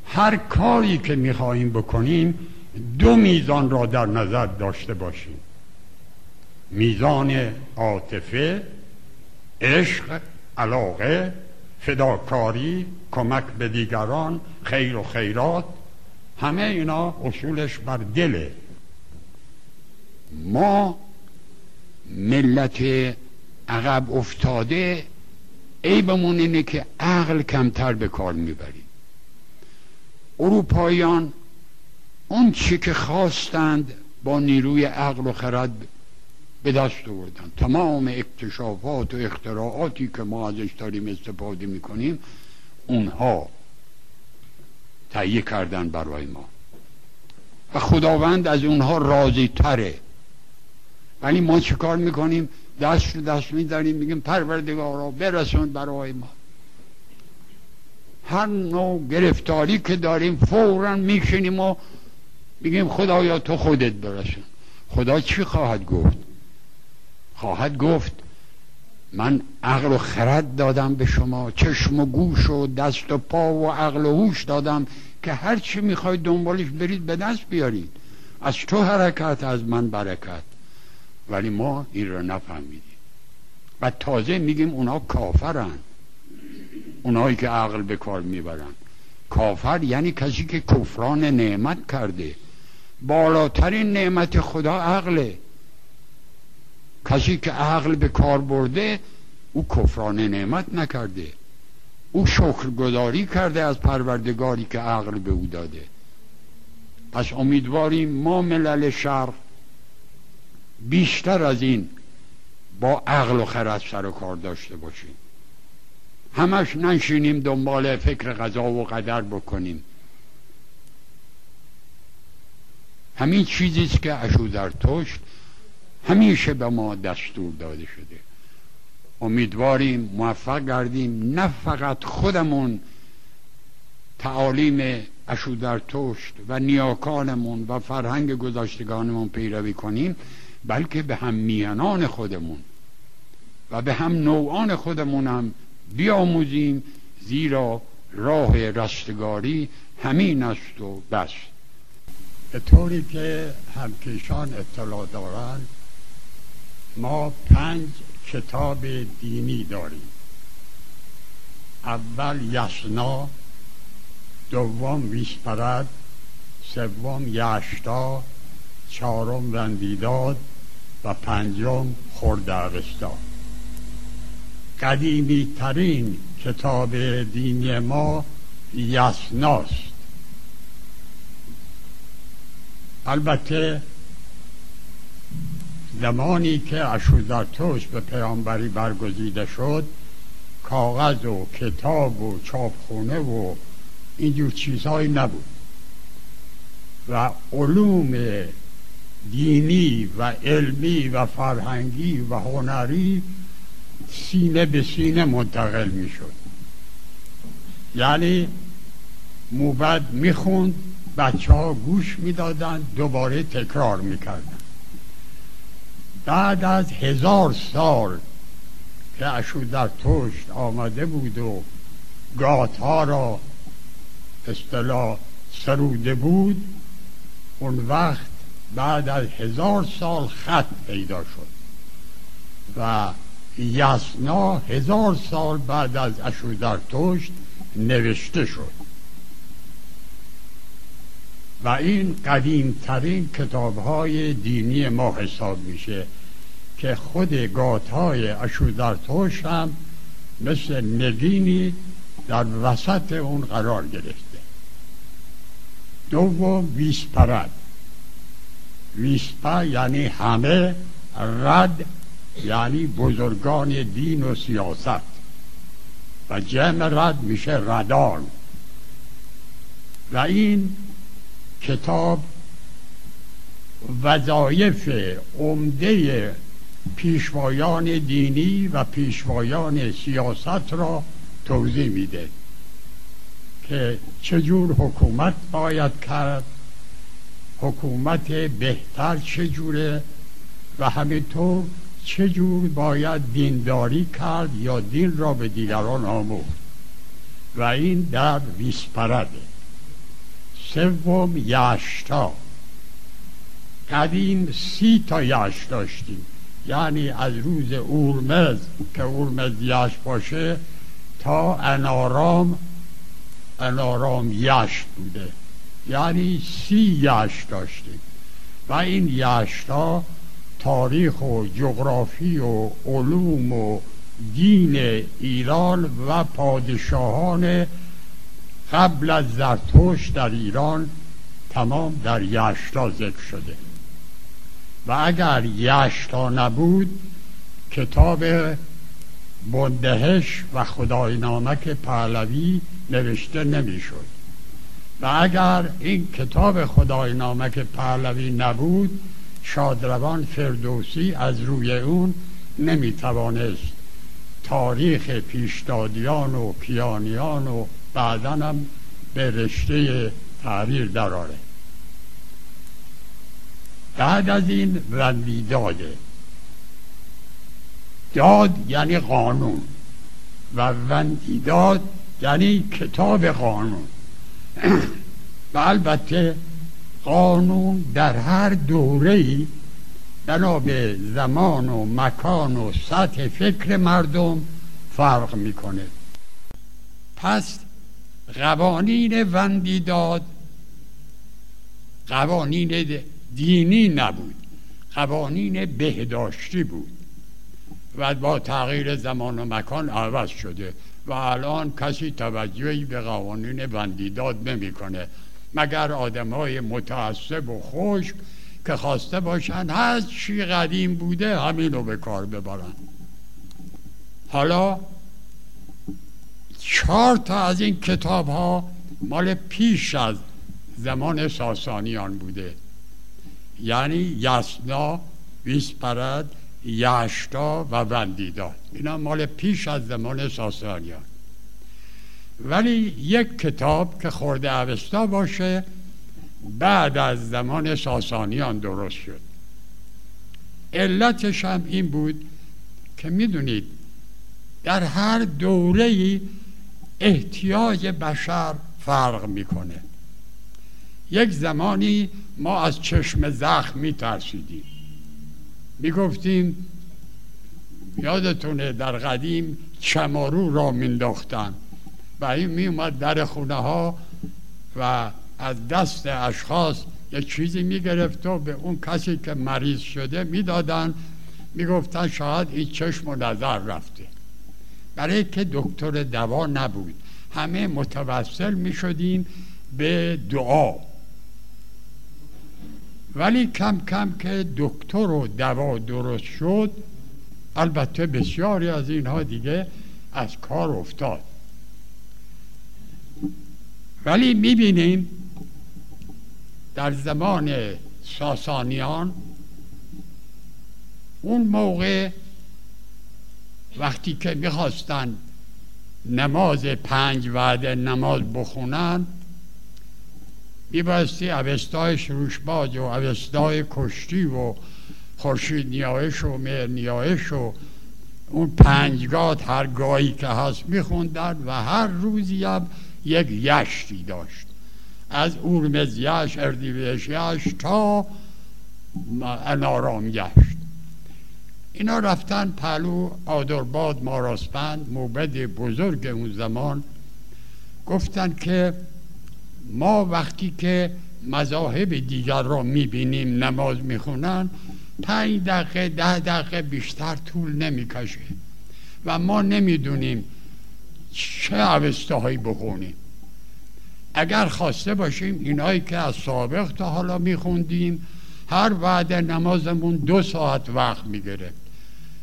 S1: هر کاری که می‌خواهیم بکنیم دو میزان را در نظر داشته باشیم. میزان عاطفه عشق علاقه فداکاری کمک به دیگران خیر و خیرات همه اینا اصولش بر دله. ما ملت عقب افتاده عیبمون اینه که عقل کمتر به کار می‌بریم. اروپاییان اون چی که خواستند با نیروی عقل و خرد به دست آوردن. تمام اکتشافات و اختراعاتی که ما ازش داریم استفاده می‌کنیم اونها تهیه کردن برای ما. و خداوند از اونها راضی تره ولی ما چه کار می‌کنیم؟ دست رو دست میداریم میگیم پروردگارا برسون برای ما. هر نوع گرفتاری که داریم فورا میشینیم و میگیم خدایا تو خودت برسون. خدا چی خواهد گفت؟ خواهد گفت من عقل و خرد دادم به شما چشم و گوش و دست و پا و عقل و هوش دادم که هر چی می‌خواید دنبالش برید به دست بیارید. از تو حرکت از من برکت. ولی ما این رو نفهمیدیم. و تازه میگیم اونا کافرن. اونایی که عقل به کار می‌برن. کافر یعنی کسی که کفران نعمت کرده. بالاترین نعمت خدا عقله. کسی که عقل به کار برده او کفران نعمت نکرده. او شکرگزاری کرده از پروردگاری که عقل به او داده. پس امیدواریم ما ملل شرق بیشتر از این با عقل و خرد سر و کار داشته باشیم. همش ننشینیم دنبال فکر غذا و قدر بکنیم. همین چیزیست که توشت همیشه به ما دستور داده شده. امیدواریم موفق گردیم نه فقط خودمون تعالیم توشت و نیاکانمون و فرهنگ گذاشتگانمون پیروی کنیم بلکه به هم میانان خودمون و به هم نوعان خودمون هم بیاموزیم زیرا راه رستگاری همین است و بس.
S2: به طوری که همکیشان اطلاع دارند ما پنج کتاب دینی داریم. اول یسنا دوم ویسپرد سوم یشتا چهارم رندیداد و پنجم خردوستا قدیمی ترین کتاب دینی ما یسناست. البته زمانی که اشوزرتوش به پیامبری برگزیده شد کاغذ و کتاب و چاپخونه و اینجور چیزهایی نبود. و علوم دینی و علمی و فرهنگی و هنری سینه به سینه منتقل می شد یعنی موبد می‌خوند بچه ها گوش می‌دادند دوباره تکرار می‌کردن بعد از هزار سال که اشو در توشت آمده بود و گات ها را اصطلاح سروده بود اون وقت بعد از هزار سال خط پیدا شد و یسنا هزار سال بعد از توشت نوشته شد. و این قدیمترین کتاب های دینی ما حساب میشه که خود گات های اشودرتوش هم مثل نگینی در وسط اون قرار گرفته. دوم ویسپرد. ویسپا یعنی همه رد یعنی بزرگان دین و سیاست. و جمع رد میشه ردان. و این کتاب وظایف عمده پیشوایان دینی و پیشوایان سیاست را توضیح میده که چجور حکومت باید کرد حکومت بهتر چجوره و همینطور چجور باید دینداری کرد یا دین را به دیگران آموخت. و این در ویسپرده. سوم یشتا قدیم سی تا یش داشتیم. یعنی از روز اورمز که اورمز یش باشه تا انارام انارام یشت بوده. یعنی سی یش داشتیم. و این یشتا تاریخ و جغرافی و علوم و
S1: دین ایران و پادشاهان قبل از زرتوش در ایران تمام در یشتا ذکر شده. و اگر یشتا نبود کتاب بندهش و خدای نامک پهلوی نوشته نمی‌شد. و اگر این کتاب خدای نامک پهلوی نبود شادروان فردوسی از روی اون نمی‌توانست تاریخ پیشدادیان و کیانیان و بعدا هم به رشته تحریر دراره بعد از این وندی داده داد یعنی قانون و وندیداد یعنی کتاب قانون. و البته قانون در هر دوره ای بنا به زمان و مکان و سطح فکر مردم فرق می‌کنه. پس قوانین وندیداد قوانین دینی نبود. قوانین بهداشتی بود. و با تغییر زمان و مکان عوض شده و الان کسی توجهی به قوانین وندیداد نمی‌کنه. مگر آدم های متعصب و خشک که خواسته باشن هر چی قدیم بوده همین رو به کار ببرن. حالا چهار تا از این کتاب ها مال پیش از زمان ساسانیان بوده. یعنی یسنا ویسپرد یشتا و وندیداد اینا مال پیش از زمان ساسانیان. ولی یک کتاب که خورده اوستا باشه بعد از زمان ساسانیان درست شد. علتش هم این بود که می‌دونید در هر دوره احتیاج بشر فرق می‌کنه. یک زمانی ما از چشم زخم میترسیدیم. می‌گفتیم یادتونه در قدیم چمارو را مینداختن و این میومد در خونه ها و از دست اشخاص یک چیزی می‌گرفت و به اون کسی که مریض شده می‌دادن. می‌گفتن شاید این چشم و نظر رفته. برای که دکتر دوا نبود. همه متوسل می‌شدیم به دعا. ولی کم کم که دکتر و دوا درست شد البته بسیاری از اینها دیگه از کار افتاد. ولی می‌بینیم در زمان ساسانیان اون موقع وقتی که می‌خواستن نماز پنج وعده نماز بخونن میبایستی اوستای شروشباج و اوستای کشتی و خورشید نیایش و مهر نیایش و اون پنجگاه هر گاهی که هست میخوندن و هر روزی هم یک یشتی داشت. از اورمز یش اردیویش یش تا انارام یشت اینا رفتن پلو آدرباد ماراسپند موبد بزرگ اون زمان گفتن که ما وقتی که مذاهب دیگر را می‌بینیم نماز می‌خونن پنج دقیقه ده دقیقه بیشتر طول نمی‌کشه و ما نمی‌دونیم چه عوسته هایی بخونیم. اگر خواسته باشیم اینایی که از سابق تا حالا میخوندیم هر وعده نمازمون دو ساعت وقت می‌گیره.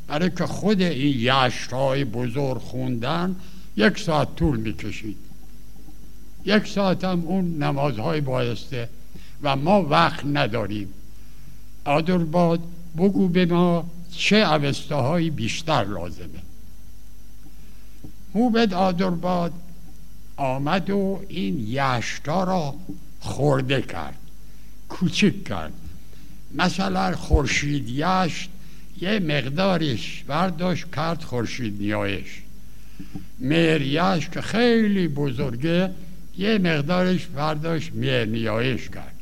S1: برای که خود این یشت های بزرگ خوندن یک ساعت طول می‌کشید. یک ساعت هم اون نمازهای بایسته و ما وقت نداریم. آدرباد بگو به ما چه عوسته بیشتر لازمه. موبد آدرباد آمد و این یشتا را خورده کرد کوچک کرد. مثلا خورشید یشت یه مقدارش برداشت کرد خورشید نیایش. مهریش که خیلی بزرگه یه مقدارش برداشت مهر نیایش کرد.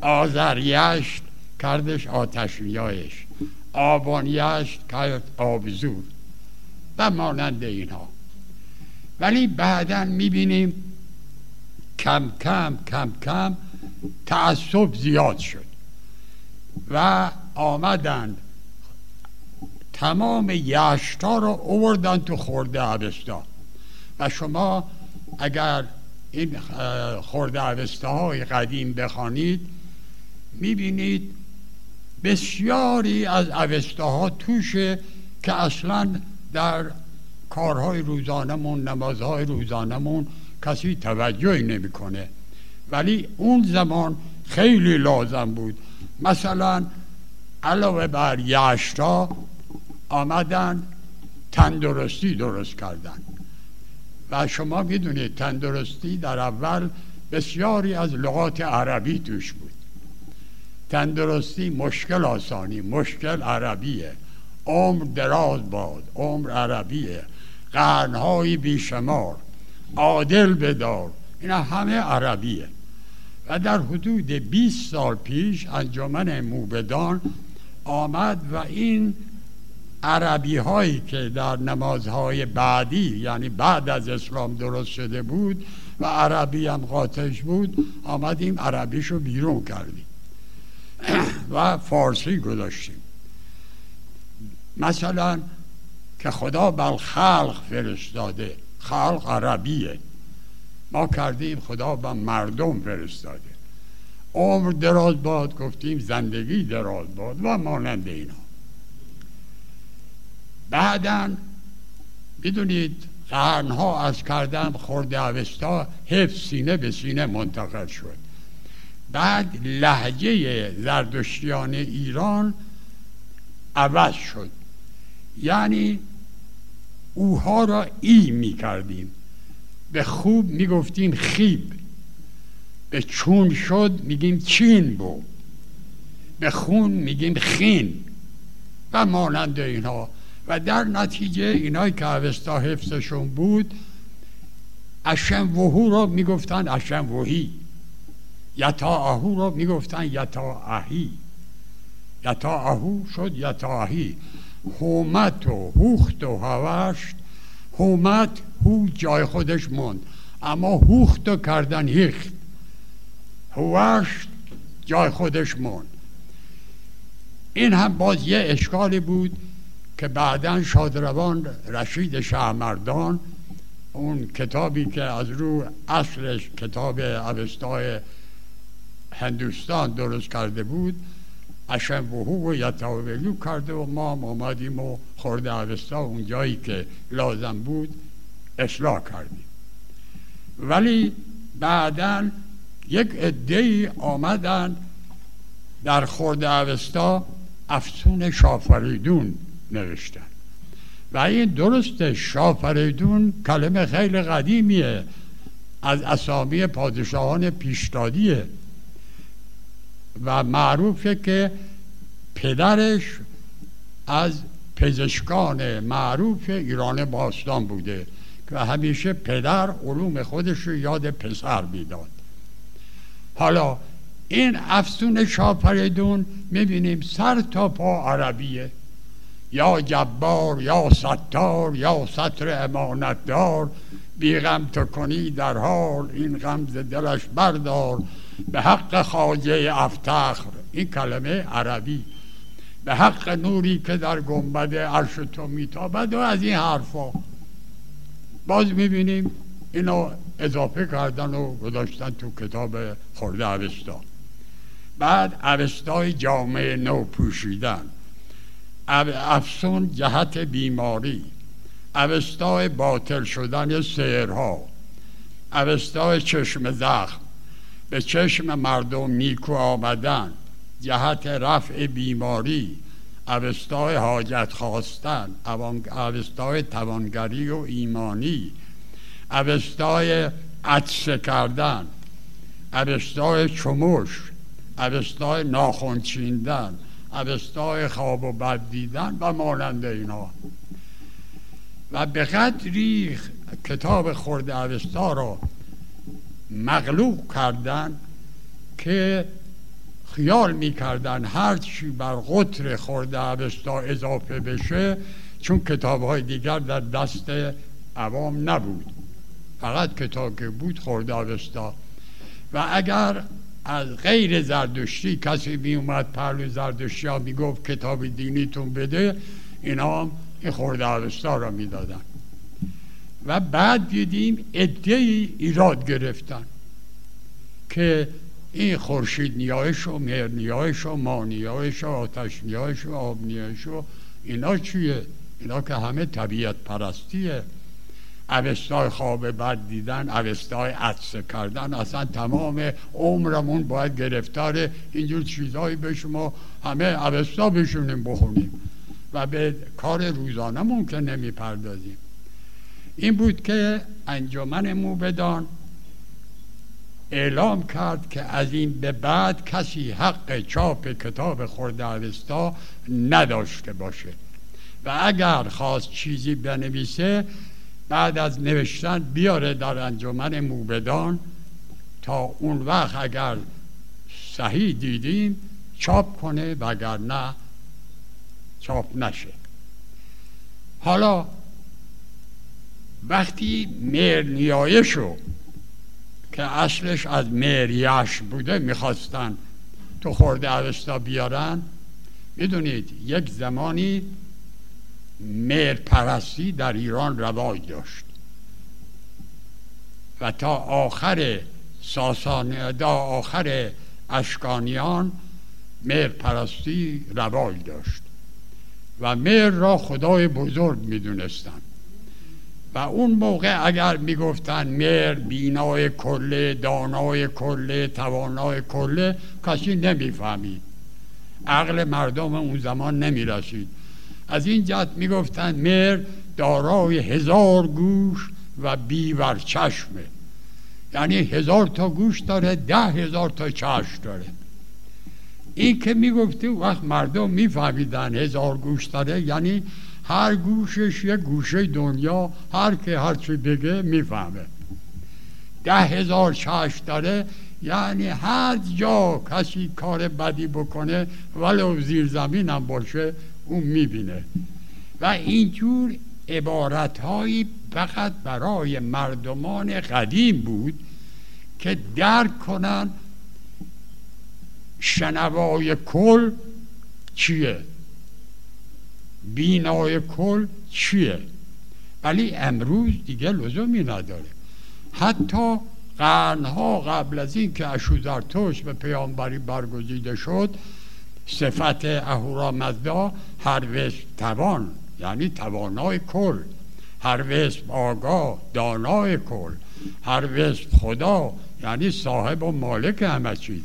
S1: آذریشت کردش آتش نیایش. آبانیشت کرد آبزور و مانند اینها. ولی بعدا می‌بینیم کم کم کم کم تعصب زیاد شد و آمدند تمام یشتا رو اووردن تو خورده عوستا و شما اگر این خورده عوسته های قدیم بخوانید می‌بینید بسیاری از عوسته ها توشه که اصلا در کارهای روزانمون نمازهای روزانمون کسی توجهی نمی‌کنه. ولی اون زمان خیلی لازم بود. مثلا علاوه بر یشتا آمدن تندرستی درست کردن. و شما می‌دونید تندرستی در اول بسیاری از لغات عربی توش بود. تندرستی مشکل آسانی مشکل عربیه. عمر دراز باد عمر عربیه. قرنهای بیشمار عادل بدار. اینا همه عربیه. و در حدود 20 سال پیش انجمن موبدان آمد و این عربی هایی که در نمازهای بعدی یعنی بعد از اسلام درست شده بود و عربی هم قاتش بود آمدیم عربیشو بیرون کردیم و فارسی گذاشتیم. مثلا که خدا بر خلق فرستاده خلق عربیه. ما کردیم خدا به مردم فرستاده. عمر دراز باد گفتیم زندگی دراز باد و مانند اینا. بعدا می‌دونید قرنها از کردم خورده اوستا حفظ سینه به سینه منتقل شد. بعد لحجه زردشتیان ایران عوض شد. یعنی اوها را ای می کردیم به خوب می گفتیم خیب. به چون شد میگیم چین بود. به خون میگیم خین. و مانند اینها و در نتیجه اینایی که اوستا حفظشون بود اشم وهو را می‌گفتن اشم وهی یتا اهو را می‌گفتن یتا اهی یتا اهو شد یتا اهی هومت و هوخت و هوشت. هومت هو جای خودش موند. اما هوخت و کردن هیخت. هوشت جای خودش موند. این هم باز یه اشکالی بود که بعدا شادروان رشید شهمردان اون کتابی که از رو اصلش کتاب اوستای هندوستان درست کرده بود اشم و یتاولو کرده و ما آمدیم و خورده اوستا اون جایی که لازم بود اصلاح کردیم. ولی بعدا یک عده آمدن در خورده اوستا افسون شافریدون نوشتن. و این درست شافریدون کلمه خیلی قدیمیه. از اسامی پادشاهان پیشدادیه. و معروفه که پدرش از پزشکان معروف ایران باستان بوده و همیشه پدر علوم خودش رو یاد پسر می‌داد. حالا این افسون شاپریدون می‌بینیم سر تا پا عربیه. یا جبار یا ستار یا سطر امانتدار. بیغم تو کنی در حال این غم دلش بردار. به حق خاجه افتخر این کلمه عربی. به حق نوری که در گنبد عرش تو میتابد و از این حرفا. باز می‌بینیم اینو اضافه کردن و گذاشتن تو کتاب خورده اوستا. بعد اوستای جامعه نو پوشیدن افسون جهت بیماری. اوستای باطل شدن سیرها اوستای چشم زخم. به چشم مردم نیکو آمدن. جهت رفع بیماری. اوستای حاجت خواستن. اوستای توانگری و ایمانی. اوستای عطسه کردن. اوستای چموش. اوستای ناخون چیندن اوستای خواب و بد دیدن و مانند اینا و به قدری کتاب خورده اوستا را مغلوب کردن که خیال می‌کردن هر چی بر قطر خورده اوستا اضافه بشه چون کتاب های دیگر در دست عوام نبود. فقط کتاب که بود خورده اوستا. و اگر از غیر زردشتی کسی می اومد پهلو زردشتی ها می گفت کتاب دینیتون بده اینا هم این خورده را می‌دادن و بعد دیدیم ادهی ایراد گرفتن که این خورشید نیایش و مهر نیایش و ما نیایش و آتش نیایش و آب نیایش و اینا چیه؟ اینا که همه طبیعت پرستیه اوستای خواب بد دیدن اوستای عدسه کردن اصلا تمام عمرمون باید گرفتار اینجور چیزهایی به شما همه اوستا بشونیم بخونیم و به کار روزانمون که نمی‌پردازیم. این بود که انجمن موبدان اعلام کرد که از این به بعد کسی حق چاپ کتاب خورده اوستا نداشته باشه. و اگر خواست چیزی بنویسه بعد از نوشتن بیاره در انجمن موبدان تا اون وقت اگر صحیح دیدیم چاپ کنه و اگر نه چاپ نشه. حالا وقتی میر شو که اصلش از مریش بوده می‌خواستن تو خورده اوستا بیارن می‌دونید یک زمانی میر پرستی در ایران رواج داشت. و تا آخر ساسان تا آخر اشکانیان میر پرستی رواج داشت. و میر را خدای بزرگ می‌دونستند. و اون موقع اگر می‌گفتن میر بینای کله دانای کله توانای کله کسی نمی‌فهمید. عقل مردم اون زمان نمی‌رسید. از این جهت می‌گفتن میر دارای هزار گوش و بیور چشمه یعنی هزار تا گوش داره ده هزار تا چشم داره. این که می‌گفته وقت مردم میفهمیدن هزار گوش داره یعنی هر گوشش یه گوشه دنیا هر که هر چی بگه می‌فهمه. ده هزار چشم داره یعنی هر جا کسی کار بدی بکنه ولو زیر زمین هم باشه اون می‌بینه. و اینجور عبارت هایی فقط برای مردمان قدیم بود که درک کنن شنوای کل چیه. بینای کل چیه. ولی امروز دیگه لزومی نداره. حتی قرنها قبل از این که اشوزرتوش به پیامبری برگزیده شد صفت اهورامزدا هر وسم توان یعنی توانای کل. هر آگاه دانای کل. هر خدا یعنی صاحب و مالک همه چیز.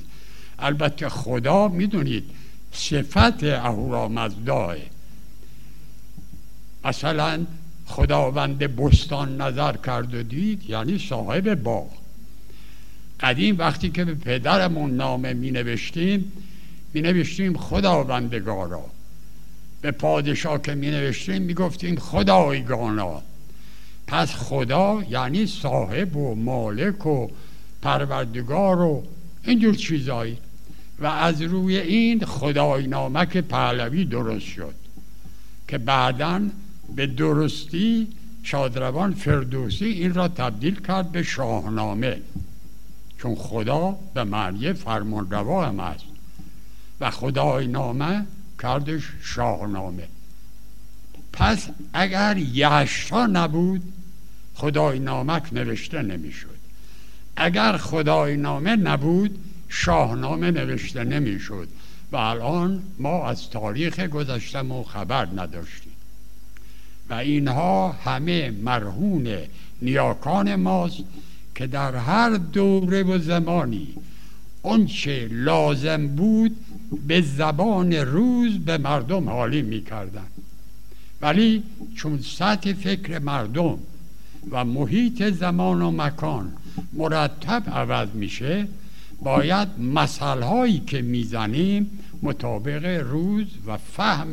S1: البته خدا می‌دونید صفت اهورامزداه مثلا خداوند بستان نظر کرد و دید یعنی صاحب باغ. قدیم وقتی که به پدرمون نامه می نوشتیم می نوشتیم خداوندگارا به پادشاه که می نوشتیم می گفتیم خدایگانا پس خدا یعنی صاحب و مالک و پروردگار و اینجور چیزایی. و از روی این خدای نامک پهلوی درست شد. که بعدا به درستی شادروان فردوسی این را تبدیل کرد به شاهنامه. چون خدا به معنی فرمانروا هم است. و خدای نامه کردش شاهنامه. پس اگر یشتا نبود خدای نامک نوشته نمی‌شد. اگر خدای نامه نبود شاهنامه نوشته نمی‌شد. و الان ما از تاریخ گذشتم خبر نداشتیم. و اینها همه مرهون نیاکان ماست که در هر دوره و زمانی آنچه لازم بود به زبان روز به مردم حالی می‌کردن. ولی چون سطح فکر مردم و محیط زمان و مکان مرتب عوض میشه باید مسئله هایی که می‌زنیم مطابق روز و فهم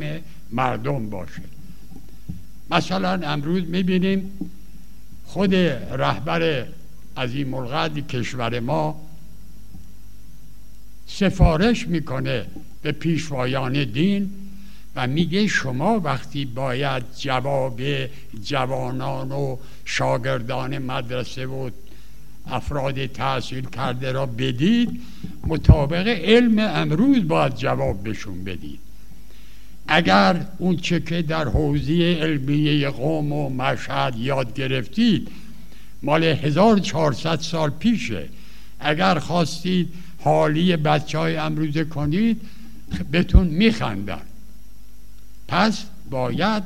S1: مردم باشه. مثلا امروز می‌بینیم خود رهبر عظیم القدر کشور ما سفارش می‌کنه به پیشوایان دین و میگه شما وقتی باید جواب جوانان و شاگردان مدرسه و افراد تحصیل کرده را بدید مطابق علم امروز باید جواب بهشون بدید. اگر اون چه که در حوزه علمیه قوم و مشهد یاد گرفتید مال 1400 سال پیشه. اگر خواستید حالی بچه های امروزه کنید بهتون میخندن پس باید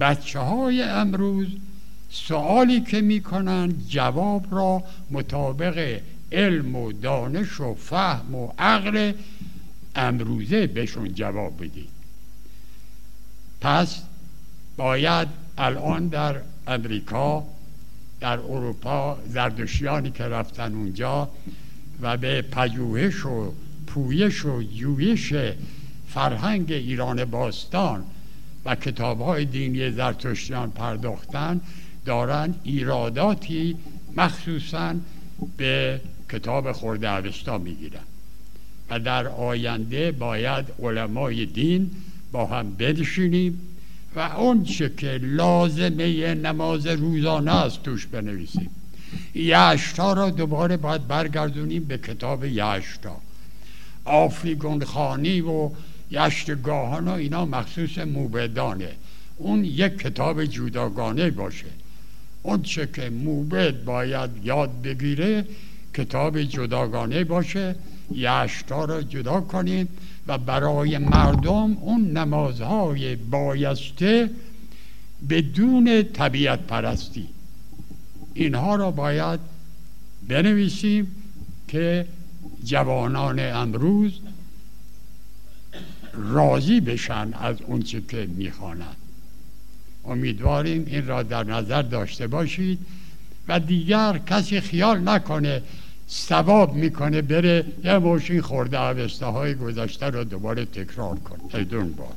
S1: بچه های امروز سوالی که می‌کنن جواب را مطابق علم و دانش و فهم و عقل امروزه بهشون جواب بدید. پس باید الان در امریکا در اروپا زردشیانی که رفتن اونجا و به پژوهش و پویش و جویش فرهنگ ایران باستان و کتاب های دینی زرتشتیان پرداختن دارن ایراداتی مخصوصا به کتاب خورده اوستا می‌گیرن. و در آینده باید علمای دین با هم بنشینیم و اون چه که لازمه نماز روزانه است توش بنویسیم. یشتا را دوباره باید برگردونیم به کتاب یشتا. آفریگون خانی و یشتگاهان و اینا مخصوص موبدانه. اون یک کتاب جداگانه باشه. اون چه که موبد باید یاد بگیره کتاب جداگانه باشه. یشتا را جدا کنیم و برای مردم اون نمازهای بایسته بدون طبیعت پرستی. اینها را باید بنویسیم که جوانان امروز راضی بشن از اونچه که می‌خوانند. امیدواریم این را در نظر داشته باشید و دیگر کسی خیال نکنه ثواب می‌کنه بره یه ماشین خورده عوسته های گذشته رو دوباره تکرار کنه. ایدون بار